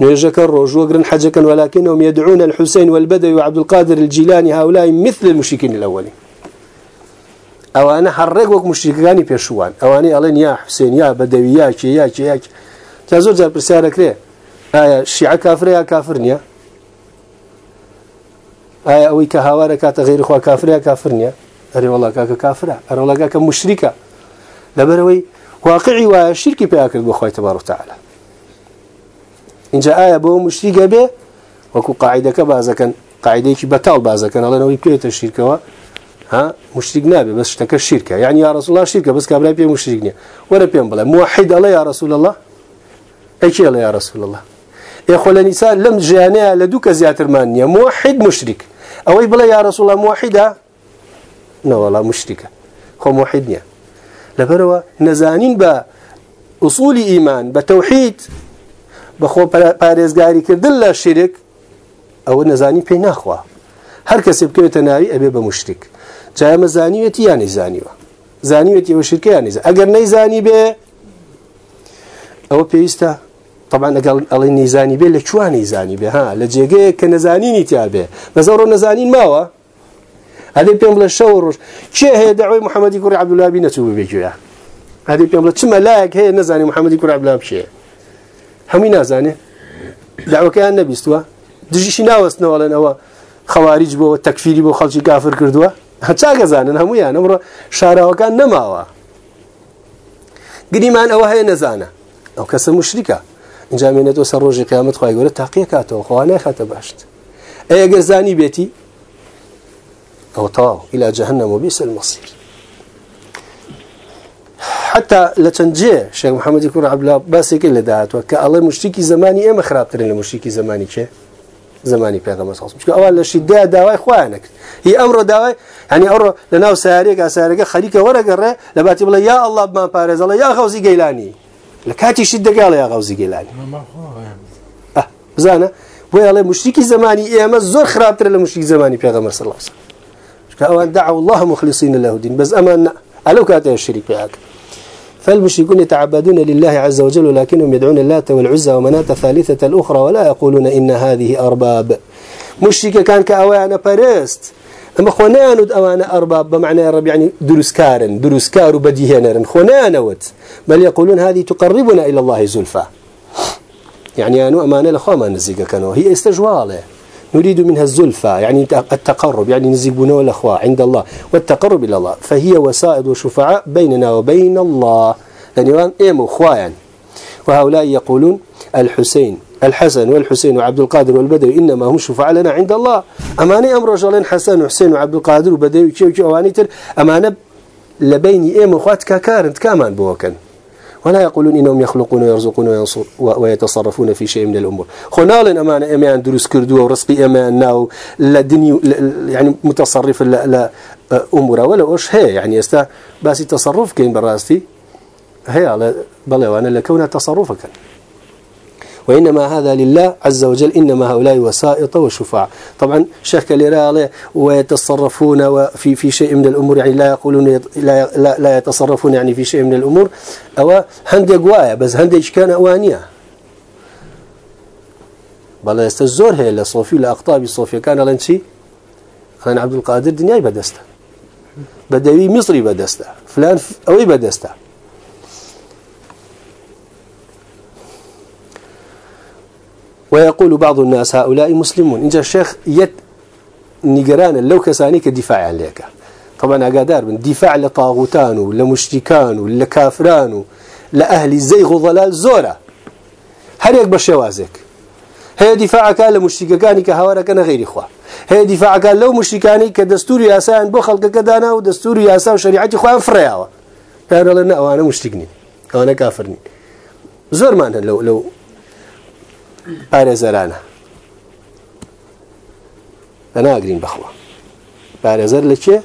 Speaker 1: نيجك الرج وقرن حجكا ولكنهم يدعون الحسين والبدوي وعبد القادر الجيلاني هؤلاء مثل المشركين الأولين. أو أنا حرق وك مشركاني بيشوان. أو أنا ألين يا حسين يا بدوي يا شي يا شي يا شي. تازور جاب برسالك ليه آية الشيعة كافر يا كافرنيا. آية أوي كهوارة كات غير إخوة كافر يا كافرنيا. أري والله كاك كافرة أري والله كاك مشركة. لبروي واقعي وشرك بأكل بأخوة تبارك وتعالى. إن جاء آية بو مشركة به وكو قاعدة كبازكا قاعدة بطال بازكا الله نوي كيت الشركة ها مشرك نابي بس اشتكى الشركة يعني يا رسول الله شركة بس كابلا بيه مشركني ولا بيهم بلا موحد الله يا رسول الله؟ أي شيء الله يا رسول الله. يا خل الإنسان لم جانع لدوك زياتر مانيا. موحد مشرك. أو بلا يا رسول الله موحدة؟ نەوەڵا مشتیکە خۆمۆحید نییە. لەبەرەوە نەزانین بە ئوسولی ئیمان بە تەوحید بەخۆ پارێزگاری کردن لە شیرێک ئەوە نەزانی پێی ناخوا. هەر کەسێ بکەوێتە ناوی ئەبێ بە مشتێک جایمە زانیوێتی یانی زانیوە. زانیوێتی ئەوە شرکیانی ئەگەر نەیزانی بێ ئەوە پێویستە طبعا ئەگەڵ ئەڵی نیزانی بێ لە چوانی زانی بێ ها لە جێگەیە کە نەزانینی تیا بێ. بەزەڕۆ نەزانین ماوە؟ هذه بيوم بلا شورش شيء هي دعوة محمد يقول عبد الله بن نتوب بيجوا هذه بيوم بلا شو ملاك هي نزاني محمد يقول عبد الله بشيء همي نازانه دعوة كان النبي استوى. دجي شناوس نولا نوا خوارج بو تكفيري بو خلشي كافر كردوا هەچا گەزانن هەمویان ئەمڕۆ شاراوەکان نەماوە گریمان ئەوە هەیە نەزانە ئەو کەسە مشریکە اینجا مێنێتەوە سەر ڕۆژی قیامەت خخوای گەورە تاقیە کاتەوە خۆوانای خاتە باشت ئەگەر زانی بێتی أو طاو إلى جهنم وبئس المصير. حتى لتنجي شيخ محمد يكون عبد الله باسك اللي دعت وكالله مشتكي زماني إما خرابترين لمشتكي زماني شيء زماني پیغمبر صلى الله وسلم. أول لشده داوای خوانك هي أمر داوای يعني أمر لناو ساريك ساريك خليك ورقة لباتي بلا يا الله بما بارز الله يا غوزي جيلاني لكاتي شدة قال يا غوزي جيلاني أه زانا. ويا مشركي زماني اما زور خرابتر لمشركي زماني پیغمبر صلى الله عليه وسلم. كأوان دعوا الله مخلصين له الدين. بس أمان ألو كاتي الشريك بهاك فالمشركون يتعبدون لله عز وجل ولكنهم يدعون اللات والعزى ومناة ثالثة الأخرى ولا يقولون إن هذه أرباب. مشرك كان كأوان برست أما خنان أوان أرباب بمعنى رب يعني دروسكار دروسكار بديهنا خنان ود بل يقولون هذه تقربنا إلى الله زلفى. يعني أنو أمانة لخوا ما نزيق كانوا. هي استجوالة. نريد منها الزلفى يعني التقرب يعني نزيبنا الأخوة عند الله والتقرب إلى الله. فهي وسائد وشفعاء بيننا وبين الله. لأن إيم أخوان. وهؤلاء يقولون الحسين الحسن والحسين وعبد القادر والبدوي إنما هم شفعاء لنا عند الله. أماني أمر رجلين حسن وحسين وعبد القادر وبدوي كيو كيو أوانيتر أمانة لبين إيم أخوات كاكارنت كامان بوكن. ولا يقولون إنهم يخلقون ويرزقون ويتصرفون في شيء من الأمور. خنال أمان أمان دروس كردوا ورزقي أمان ناو لدني يعني متصرف لا أمورا. ولا وش هي؟ يعني استا بس تصرف كين براستي هي على بلا وأنا لكونها تصرفك. وإنما هذا لله عز وجل إنما هؤلاء وسائط وشفاع. طبعا شك لراله ويتصرفون في في شيء من الأمور يعني لا يقولون لا, لا, لا يتصرفون يعني في شيء من الأمور. أو هندي قوايا بس هندي كان أوانية؟ بل يستزور هي لصوفي لأقطاب صوفيا. كان لنشي أنا عبد القادر دنياي بدسته. بدوي مصري بدسته. فلان أوي بدسته. ويقول بعض الناس هؤلاء مسلمون. إن الشيخ يت نجران لو كساني كدفاع عليك. طبعا أقادار من دفاع لطاغوتان لمشركان لكافران لأهل الزيغ وضلال زورة. هل يكبر شوازك هي دفاعك لمشركان كهوارك أنا غير إخوة. هي دفاعك لو مشركان كدستور ياسان بو خلق كدانا ودستور ياسان وشريعة إخوان فرياوة كان لنا وأنا مشركني وأنا كافرني. زور ما لو لو پارێزەرانە لە ناگرین بەخوا پارێزەر لە چێ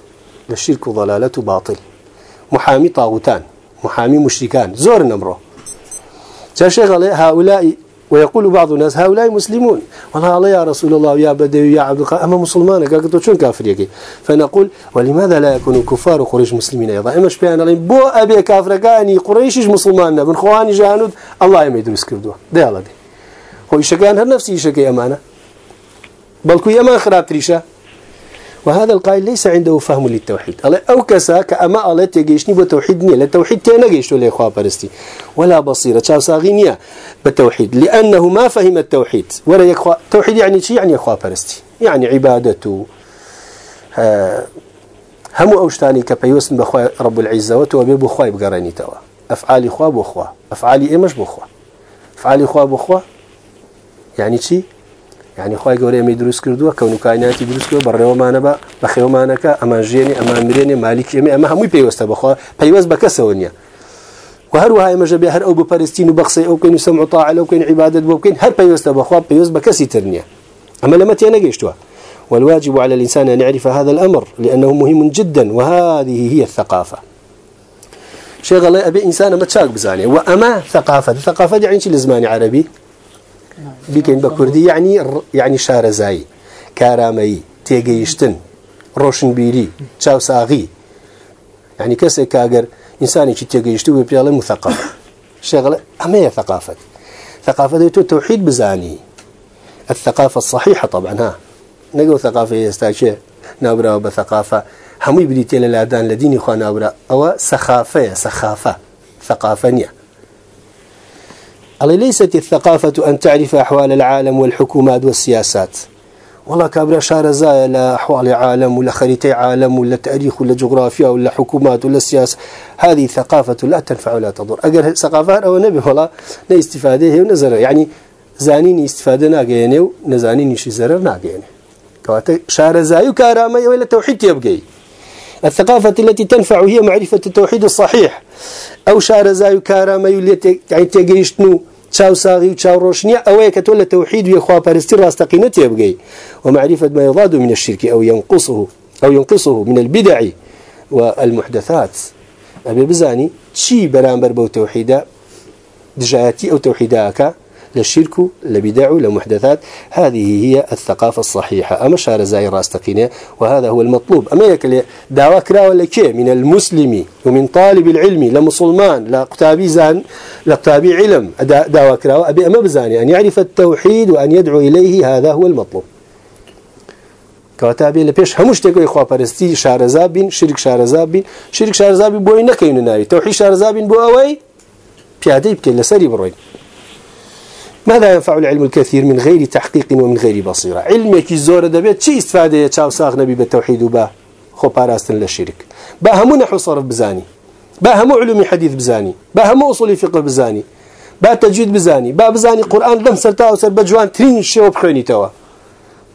Speaker 1: لە شیرک و و باطل. محامی طاغوتان محامي مشركان زور نمره شيخ هؤلاء ويقول بعض الناس هؤلاء مسلمون. والله الله يا رسول الله يا بدوي يا عبد القادر أما مسلمان قالوا شون كافر يكي فنقول ولماذا لا يكون كفار قريش مسلمين أيضا؟ إما شبيان الله بو أبي كافر كاني قريش مسلمان من خواني جانود الله يميدرس يدرس كردوه ده الله دي. ويشكان هر نفسي يشكي أمانة؟ بل كي أمان خراب تريشة. وهذا القائل ليس عنده فهم للتوحيد. أو كسا كأما الله تجيشني بتوحيد نية. للتوحيد تينا جيشتو لإخوة برستي ولا بصيرة. شاو ساغينية بالتوحيد لأنه ما فهم التوحيد. ولا يخوى توحيد يعني شيء يعني إخوة برستي يعني عبادته. هم أوشتاني كبيوسن بخوا رب العزة وتوبي بخوا بقراني توا أفعالي خوا بخوا أفعالي إيه مش بخوا أفعالي خوا بخوا يعني چی؟ يعني خوای گەورە ئەمە دروست کردووە کەون و کایناتی دروست کردو بەڕێوەمانە بە بەخێوەمانەکە ئەمان ژێنی ئەمان مرێنێ مالیکی ئەمە ئەمە هەمووی پێیوەستە بخوا پەیوەست بە کەسەوە نییە. وهروها ئێمەژە بێ هەر ئەو بپەرستین و بەخسەی ئەو بکەین و سەم عطاع لەو بکەین عیبادت بۆ بکەین هەر پەیوەستە بەخوا پەیوەست بە کەسی تر والواجب على الإنسان أن يعرف هذا الأمر لأنه مهم جدا وهذه هي الثقافة. شيخ الله أبي إنسان ما تشاك بزاني وأما ثقافة ثقافة يعني شي لزمان عربي بكين بكردي يعني يعني شارزاي كارامي تيجيشتن روشن بيري تشاو ساغي يعني كسي كاغر إنساني شي تيجيشتو بيبيال مثقف شغله أما هي ثقافة تو توحيد بزاني الثقافة الصحيحة طبعا ها. نقول ثقافة يستاشي نابرا بثقافة همي بريتي للأدان لديني خوا نابرا أو سخافة سخافة ثقافة الله ليست الثقافة أن تعرف أحوال العالم والحكومات والسياسات؟ والله كابرا شارزايا لا أحوال عالم ولا خريطة عالم ولا تاريخ ولا جغرافيا ولا حكومات ولا سياسة هذه ثقافة لا تنفع ولا تضر. أجر ثقافة أو نبي والله لا استفادة هي ونزر يعني زانين استفادة ناقيني ونزانين يشي زرر ناقيني. كواتا شارزاي وكارامي ولا توحيد يبقي. الثقافة التي تنفع هي معرفة التوحيد الصحيح. أو شارزاي وكارامي اللي يعني چاو ساغي وچاو روشنية أو يكتول التوحيد ويخوا بارستي راستقيمة يبقي ومعرفة ما يضاد من الشرك أو ينقصه أو ينقصه من البدع والمحدثات أبي بزاني شي برامبر بو توحيدا دجاتي أو توحيداك للشرك لبدع لمحدثات هذه هي الثقافة الصحيحة. أما شار زاي راستقينة وهذا هو المطلوب. أما يكلي دعوة كرا ولا كي؟ من المسلم ومن طالب العلم لمسلمان لقتابي زان لقتابي علم. دعوة كرا. أبي أما بزاني أن يعرف التوحيد وأن يدعو إليه هذا هو المطلوب. كواتابي لبيش هموش تكوي خوا پرستی شارزاب بین شرک شارزاب بین شرک شارزاب بین بوی نکین ناری توحید شارزاب بین بو ماذا ينفع العلم الكثير من غير تحقيق ومن غير بصيرة؟ علمك الزور دبيت شي استفادة تشاو ساغ نبي بالتوحيد وبا خو باراستن للشرك با همو نحو صرف بزاني با همو علوم حديث بزاني با همو أصول فقه بزاني با تجويد بزاني با بزاني قرآن لم سرتا وسر بجوان ترين شيء وبخيني توا.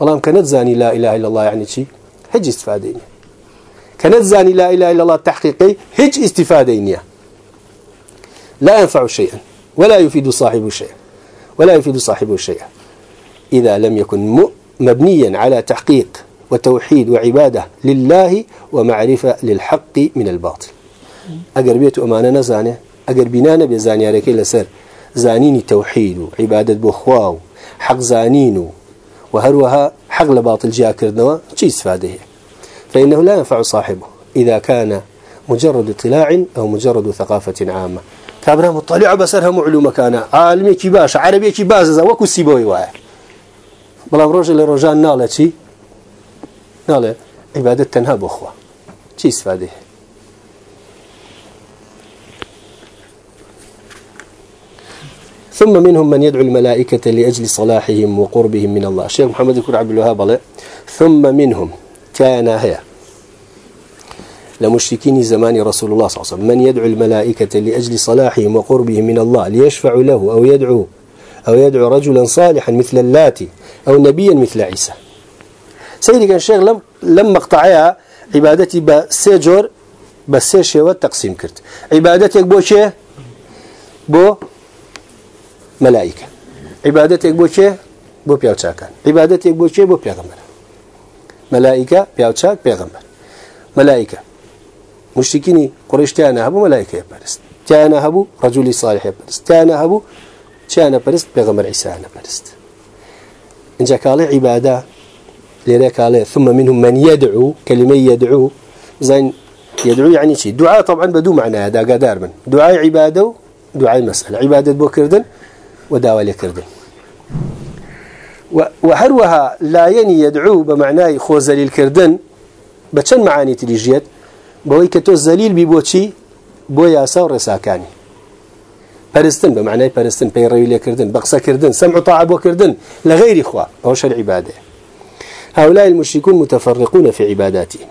Speaker 1: والله كانت زاني لا إله إلا الله يعني شي هج استفادة كانت زاني لا إله إلا الله تحقيقي هج استفادة لا ينفع شيئا ولا يفيد صاحبه شيئا. ولا يفيد صاحبه شيئا. إذا لم يكن مبنيا على تحقيق وتوحيد وعبادة لله ومعرفة للحق من الباطل. أقر بيت أمانة نزانه أقر بنانا بزاني عليك لسر. زانيني توحيد وعبادة بخواو حق زانينو. وهروها حق لباطل جاء كردنوا شي استفادة فإنه لا ينفع صاحبه إذا كان مجرد اطلاع أو مجرد ثقافة عامة. كابرا مطلع بسرها معلومة كان عالمي كباش عربي كباز وكو سيبوي واحد بەڵام ڕۆژە لە ڕۆژان ناڵێ چی ناڵێ عیبادت تەنها بۆ خوا چی استفاده ثم منهم من يدعو الملائكة لأجل صلاحهم وقربهم من الله. الشيخ محمد يقول عبد الوهاب ثم منهم كان هي لمشركين زمان رسول الله صلى الله عليه وسلم. من يدعو الملائكة لأجل صلاحهم وقربهم من الله ليشفع له أو يدعو أو يدعو رجلا صالحا مثل اللاتي أو نبيا مثل عيسى. سيدي كان الشيخ لم لم مقطعها عبادتي بسجر بسيشة والتقسيم كرت. عبادتك بو شيء بو ملائكة. عبادتك بو شيء بو بيوتشاكان عبادتك بو شيء بو بيغمبر. ملائكة بيوتشاك بيغمبر. ملائكة. مشركيني قريش تانا هبو ملائكة يبرست تانا هبو رجل صالح يبرست تانا هبو تانا برست بيغمبر عيسى أنا برست إن قال عبادة لذلك قال ثم منهم من يدعو كلمة يدعو. زين يدعو يعني شيء دعاء طبعا بدو معنى هذا قدار من. دعاء عبادة ودعاء مسألة عبادة بوكردن ودعوة لكردن وهروها لا يني يدعو بمعنى خوزل الكردن بچن معاني تليجيت؟ بوي كتو الزليل ببوشي بويا سور رساكاني پرستن بمعنى پرستن بيروي لكردن بقصة كردن سمع طاعة بوكردن لغير إخوة هوش العبادة هؤلاء المشركون متفرقون في عباداتهم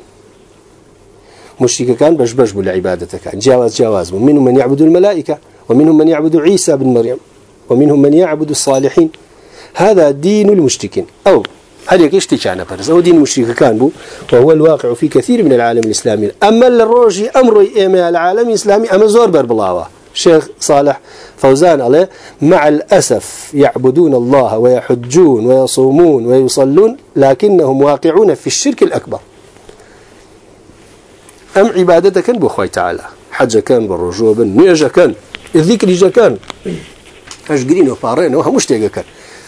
Speaker 1: مشرك كان بش بش بالعبادة كان جواز جواز ومنهم من يعبد الملائكة ومنهم من يعبد عيسى بن مريم ومنهم من يعبد الصالحين. هذا دين المشركين. أو هل يكشتي كان برز أو دين المشرك كان بو وهو الواقع في كثير من العالم الإسلامي. أما للروجي أمر إيماء العالم الإسلامي أما زور بربلاوه شيخ صالح فوزان عليه مع الأسف يعبدون الله ويحجون ويصومون ويصلون لكنهم واقعون في الشرك الأكبر. أم عبادتك كان بخوي تعالى؟ حج كان بالرجوع بالنيجة كان الذكر جا كان أشقرين وفارين وهم مشتاق كان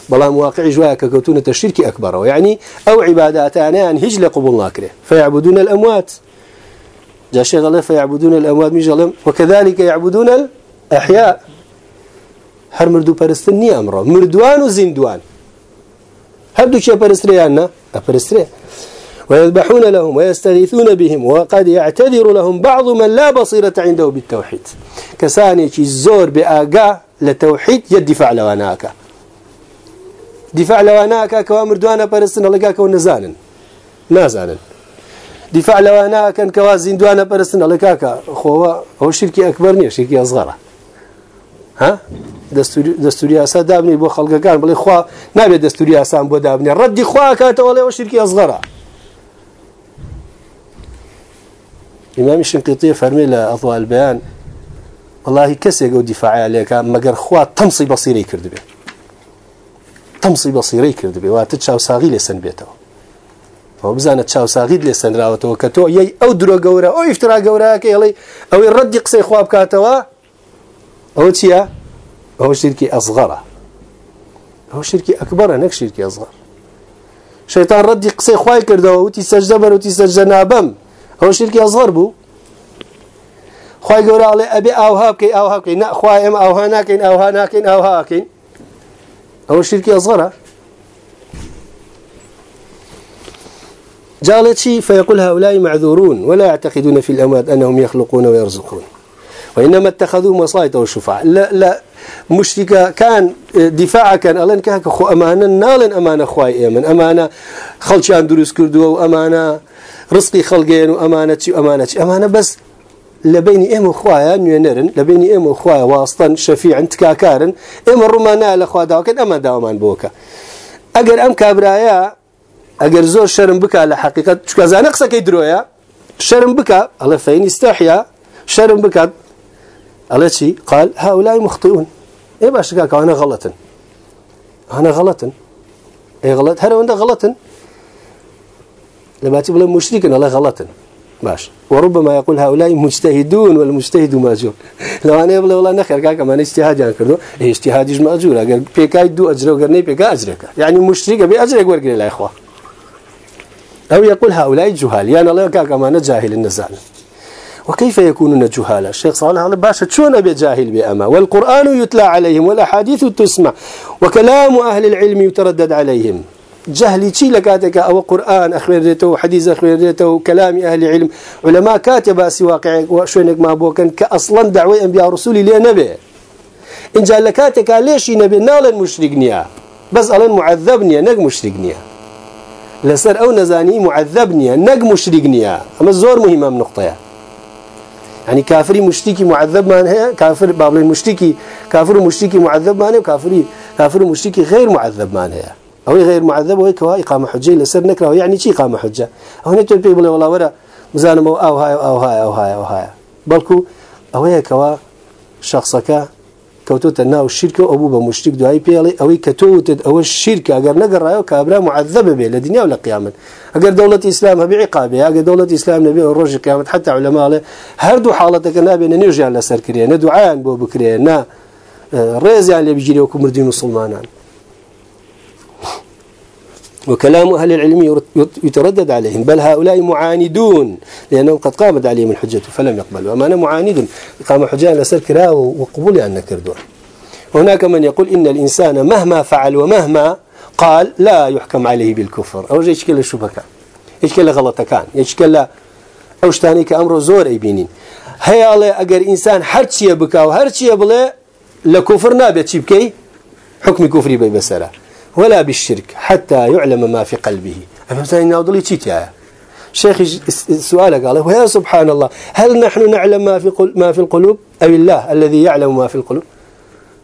Speaker 1: بلا مواقع جواك كوتونة الشرك أكبر يعني أو عبادات أنا هجل قبول ناكره. فيعبدون الأموات. جاء الشيخ الله فيعبدون الأموات مجلم وكذلك يعبدون الأحياء. هر مردو پرستن نی امرو. مردوان و زندوان. هر دو چه پرستریان نه؟ ويذبحون لهم ويستغيثون بهم وقد يعتذر لهم بعض من لا بصيرة عنده بالتوحيد. كساني زور بآقا لتوحيد يدفع دیفاع لەوە ناکە کەوا مردوانە پەرستنە لەگاکەەوە نەزانن. نازانن. دیفاع لەوە ناکەن کەوا زیندوانە پەرستنە لە کاکە خۆوە ئەو شرکی ئەکبەر نییە شێکی ئەزغەرە. ها؟ دەستوری ئاسا دابنی بۆ خەڵگەکان بڵێ خوا نابێت دەستوری ئاسان بۆ دابنێ. ڕەتی خوا کاتەوە لێەوە شرکی ئەزغەرە. ئیمامی شنقیتی فەرمی لە ئەڵوالبیان وڵی کەسێک ئەو دیفاعە لێکە مەگەر خوا تەمسی بەسیرەی کردبێت کردبێ تەمسی بەسیرەی کردبێ واتە چاوساغی لێسەن بێتەوە. ئەو بزانە چاوساغیت لێ سنراوەتەوە کە تۆ یەی ئەو درۆ گەورە ئەو ئیفترا گەورەکە ئەڵێ ئەوەی ڕەدی قسەی خواب بکاتەوە أو تيا هو شركي أصغر هو شركي أكبر نك شركي أصغر شيطان رد يقصي خواي كردوا وتي سجد بر وتي سجد نابم. هو شركي أصغر بو خواي قول على أبي أوها كي أوها كي نا خواي أم أوها ناكين أوها ناكين أوها كين هو شركي أصغر. جالتشي فيقول هؤلاء معذورون ولا يعتقدون في الأموات أنهم يخلقون ويرزقون. وإنما اتخذوا مصائد والشفعاء لا لا. مشتكى كان دفاع كان ألين كهك خو أمانة نالن أمانة خواي من أمانة خلشان دروس كردوا وأمانة رزقي خلقين وأمانة وأمانة أمانة بس. لبيني إم خوايا نينرن لبيني إم خوايا واسطا شفيعا تكاكارن. إم الرمانا لخوا داوكن أما داومان بوكا. أجر أم كابرايا أجر زور شرم بك على حقيقة. شو كذا نقصك يدرويا شرم بك الله فين يستحيا. شرم بك التي قال هؤلاء مخطئون. إيه باش قال أنا غلطا أنا غلطا إيه غلط هذا وأنت غلطا لما تقول مشركا الله غلطا باش. وربما يقول هؤلاء مجتهدون والمجتهد مأجور. لو أنا يقول والله نخير كاك ما اجتهاد يعني كردو. إيه اجتهادش مأجور؟ أقول بيكاي دو أجر وقرني بيكا أجرك. يعني مشرك بأجرك ورقري لا إخوة. أو يقول هؤلاء جهال. يعني الله كاك ما نجاهل النزال. وكيف يكونون جهالا الشيخ صالح الله باشا شون أبي جاهل بأما والقرآن يتلى عليهم والأحاديث تسمع. وكلام أهل العلم يتردد عليهم. جهلي شي لكاتك أو قرآن أخبرته حديث أخبرته كلام أهل العلم علماء كاتب سواقع وشونك ما بوكن كأصلا دعوة أنبياء رسولي لي نبي إن جاء لكاتك ليش نبي نالا مشرقنيا بس ألان معذبنيا نق مشرقنيا لسر أو نزاني معذبنيا نق مشرقنيا أما الزور مهمة من نقطة يعني كافري مشتكي معذب ما هي كافر بابل مشتكي كافر مشتكي معذب ما هي وكافري كافر مشتكي غير معذب ما هي أو غير معذب وهيك هو إقامة حجة لسر نكرة يعني شيء إقامة حجة. أو نتول بيقول والله ورا مزانم أو هاي أو هاي أو هاي أو هاي. بلكو أو هيك هو شخصك كوتوت الناو الشركة أبو بمشتك دعاي بيالي أو كتوت أو الشركة أجر نجر رأيه كابرا معذبة به لدنيا ولا قيامة. أجر دولة إسلام بعقابه أجر دولة إسلام نبي الرج قيامة حتى علماء له هردو حالتك نبي نرجع على سر كريه ندعاء بو بكريه نا آه، رئيس يعني بيجري مردين مسلمان وكلام أهل العلم يتردد عليهم بل هؤلاء معاندون لأنهم قد قامت عليهم الحجة فلم يقبلوا. أما أنا معاند قام حجة لسر كراه وقبول أن كردوا هناك من يقول إن الإنسان مهما فعل ومهما قال لا يحكم عليه بالكفر. أو جاي يشكل الشبكة يشكل غلطة كان يشكل أوشتاني كأمر زور أي بينين هيا الله أجر إنسان هرشي بكا وهرشي بلا لكفر نابت شبكي حكم كفري بي بسره ولا بالشرك حتى يعلم ما في قلبه. مثلا ناضلي تيتيا شيخ السؤال قال ويا سبحان الله هل نحن نعلم ما في ما في القلوب؟ أو الله الذي يعلم ما في القلوب؟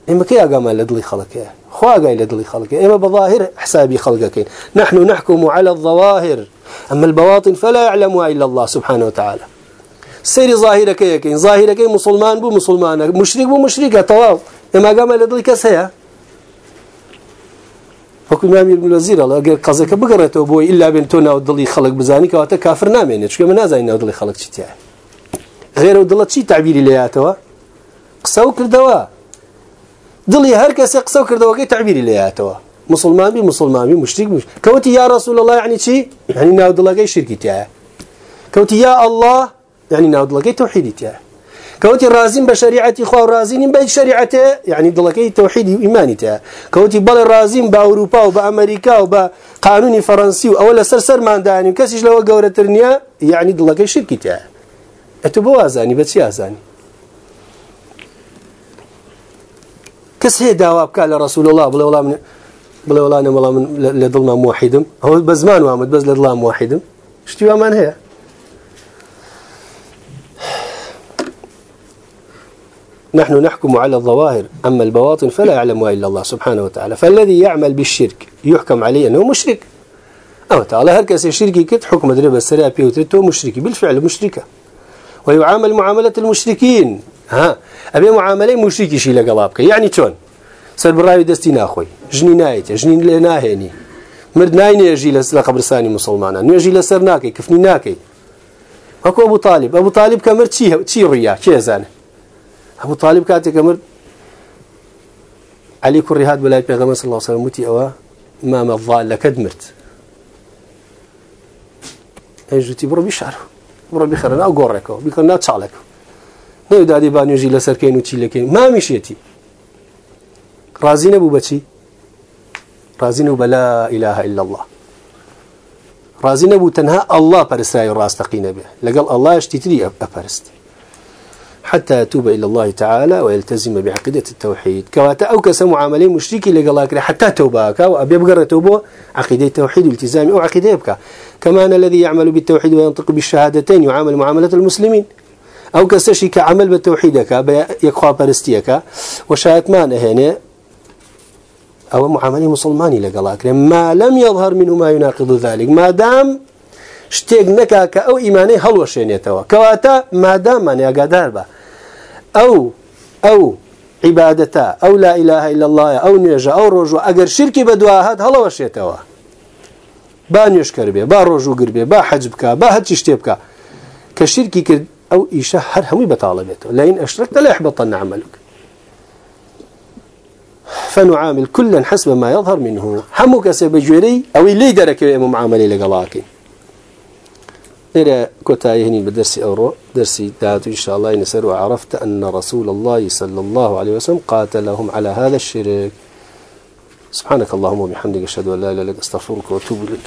Speaker 1: إما كي أقام لدلي خلقه خوا قايل لدلي خلقه إما بظاهر حسابي خلقك نحن نحكم على الظواهر أما البواطن فلا يعلمها إلا الله سبحانه وتعالى. سير ظاهرك يكين ظاهرك مسلمان بو مسلمان مشرك بو مشركة طواف إما قام لدلي كسيها وكو امام ابن الوزير الله اگر قضيه بقرته بو الا بنتونا ودلي خلق بزاني كواتا كافر نامين شو من نازاين ودلي خلق شتي غير ودلت شي تعبيري لياتوا قسو كردوا دلي هر كسي قسو كردوا كي تعبيري لياتوا مسلمان بي مسلمان بي مشرك مش كوتي يا رسول الله يعني شي يعني ناود الله كي شركتي كوتي يا الله يعني ناود الله كي توحيدتي كوتي رازين بشريعة إخوة رازين بشريعته يعني دلكي توحيد إيمانته كوتي بل رازين بأوروبا وبأمريكا وبقانون فرنسي أولا سرسر ما داني كسيش لو قورة ترنيا يعني دلكي شركته. أتبو أزاني؟ بس أزاني. كس هي دعوة بكال رسول الله؟ بلا ولا من بلا ولا أنا ولا من لظلم موحدم. هو بزمان وامد بس لظلم موحدم. شتي من هي؟ نحن نحكم على الظواهر أما البواطن فلا يعلمها إلا الله سبحانه وتعالى. فالذي يعمل بالشرك يحكم عليه أنه مشرك. أو تعالى هركس الشركي كت حكم درب السريع بيوترته مشركي بالفعل مشركة. ويعامل معاملة المشركين. ها؟ أبي معاملة مشركي شي لقلابك. يعني تون سر براي دستي ناخوي جني نايت جني لناهيني مرد نايني يجي لقبرساني مسلمانا. نيجي لسر ناكي كفني ناكي. أكو أبو طالب. أبو طالب كمر تشي ريا تشي زانه أبو طالب كاتك أمر علي كرهات بلاي بيغمبر صلى الله عليه وسلم متي أوا. ما مضال لكدمرت ايجوتي برو بيشعر برو بيخرنا أو قركو بيكرنا تشعلك نيو دادي بان يجي لسركين وتشي لكين ما مشيتي رازين أبو بتي رازين أبو لا إله إلا الله. رازين أبو تنها الله برسائي راستقين به لقال الله اشتتري أبرست حتى يتوب إلى الله تعالى ويلتزم بعقيدة التوحيد. كواتا أو كسم عملي مشركي لقال حتى توباك وأبي بقرة توبة عقيدة التوحيد والتزام أو عقيدة يبكى كمان الذي يعمل بالتوحيد وينطق بالشهادتين يعامل معاملة المسلمين. أو كسشي كعمل بالتوحيدك يكخوا برستيك وشاهد ما هنا أو معاملة مسلماني لقال ما لم يظهر منه ما يناقض ذلك. ما دام شتێک نەکا کە ئەو ئیمانەی هەڵوەشێنێتەوە. کەواتە مادامان یاگادار بە. ئەو أو عبادتا أو لا إله إلا الله أو نجا أو رجوع أجر شركي بدواهات هلا وشيتوا با نوشکر بێ با ڕۆژوو گر بێ با حەج بکە با هەرچی شتێ بکە. کە شرکی کرد ئەو ئیشە هەر هەمووی بەتاڵە لا يحبطن عملك فنعامل كلا حسب ما يظهر منه. كسب بجوري أو اللي درك معاملة لقلاكي إلى كتايهني بدرس أورو درسي داتو إن شاء الله نسر وعرفت أن رسول الله صلى الله عليه وسلم قاتلهم على هذا الشرك. سبحانك اللهم وبحمدك أشهد أن لا إله إلا أنت أستغفرك وأتوب إليك.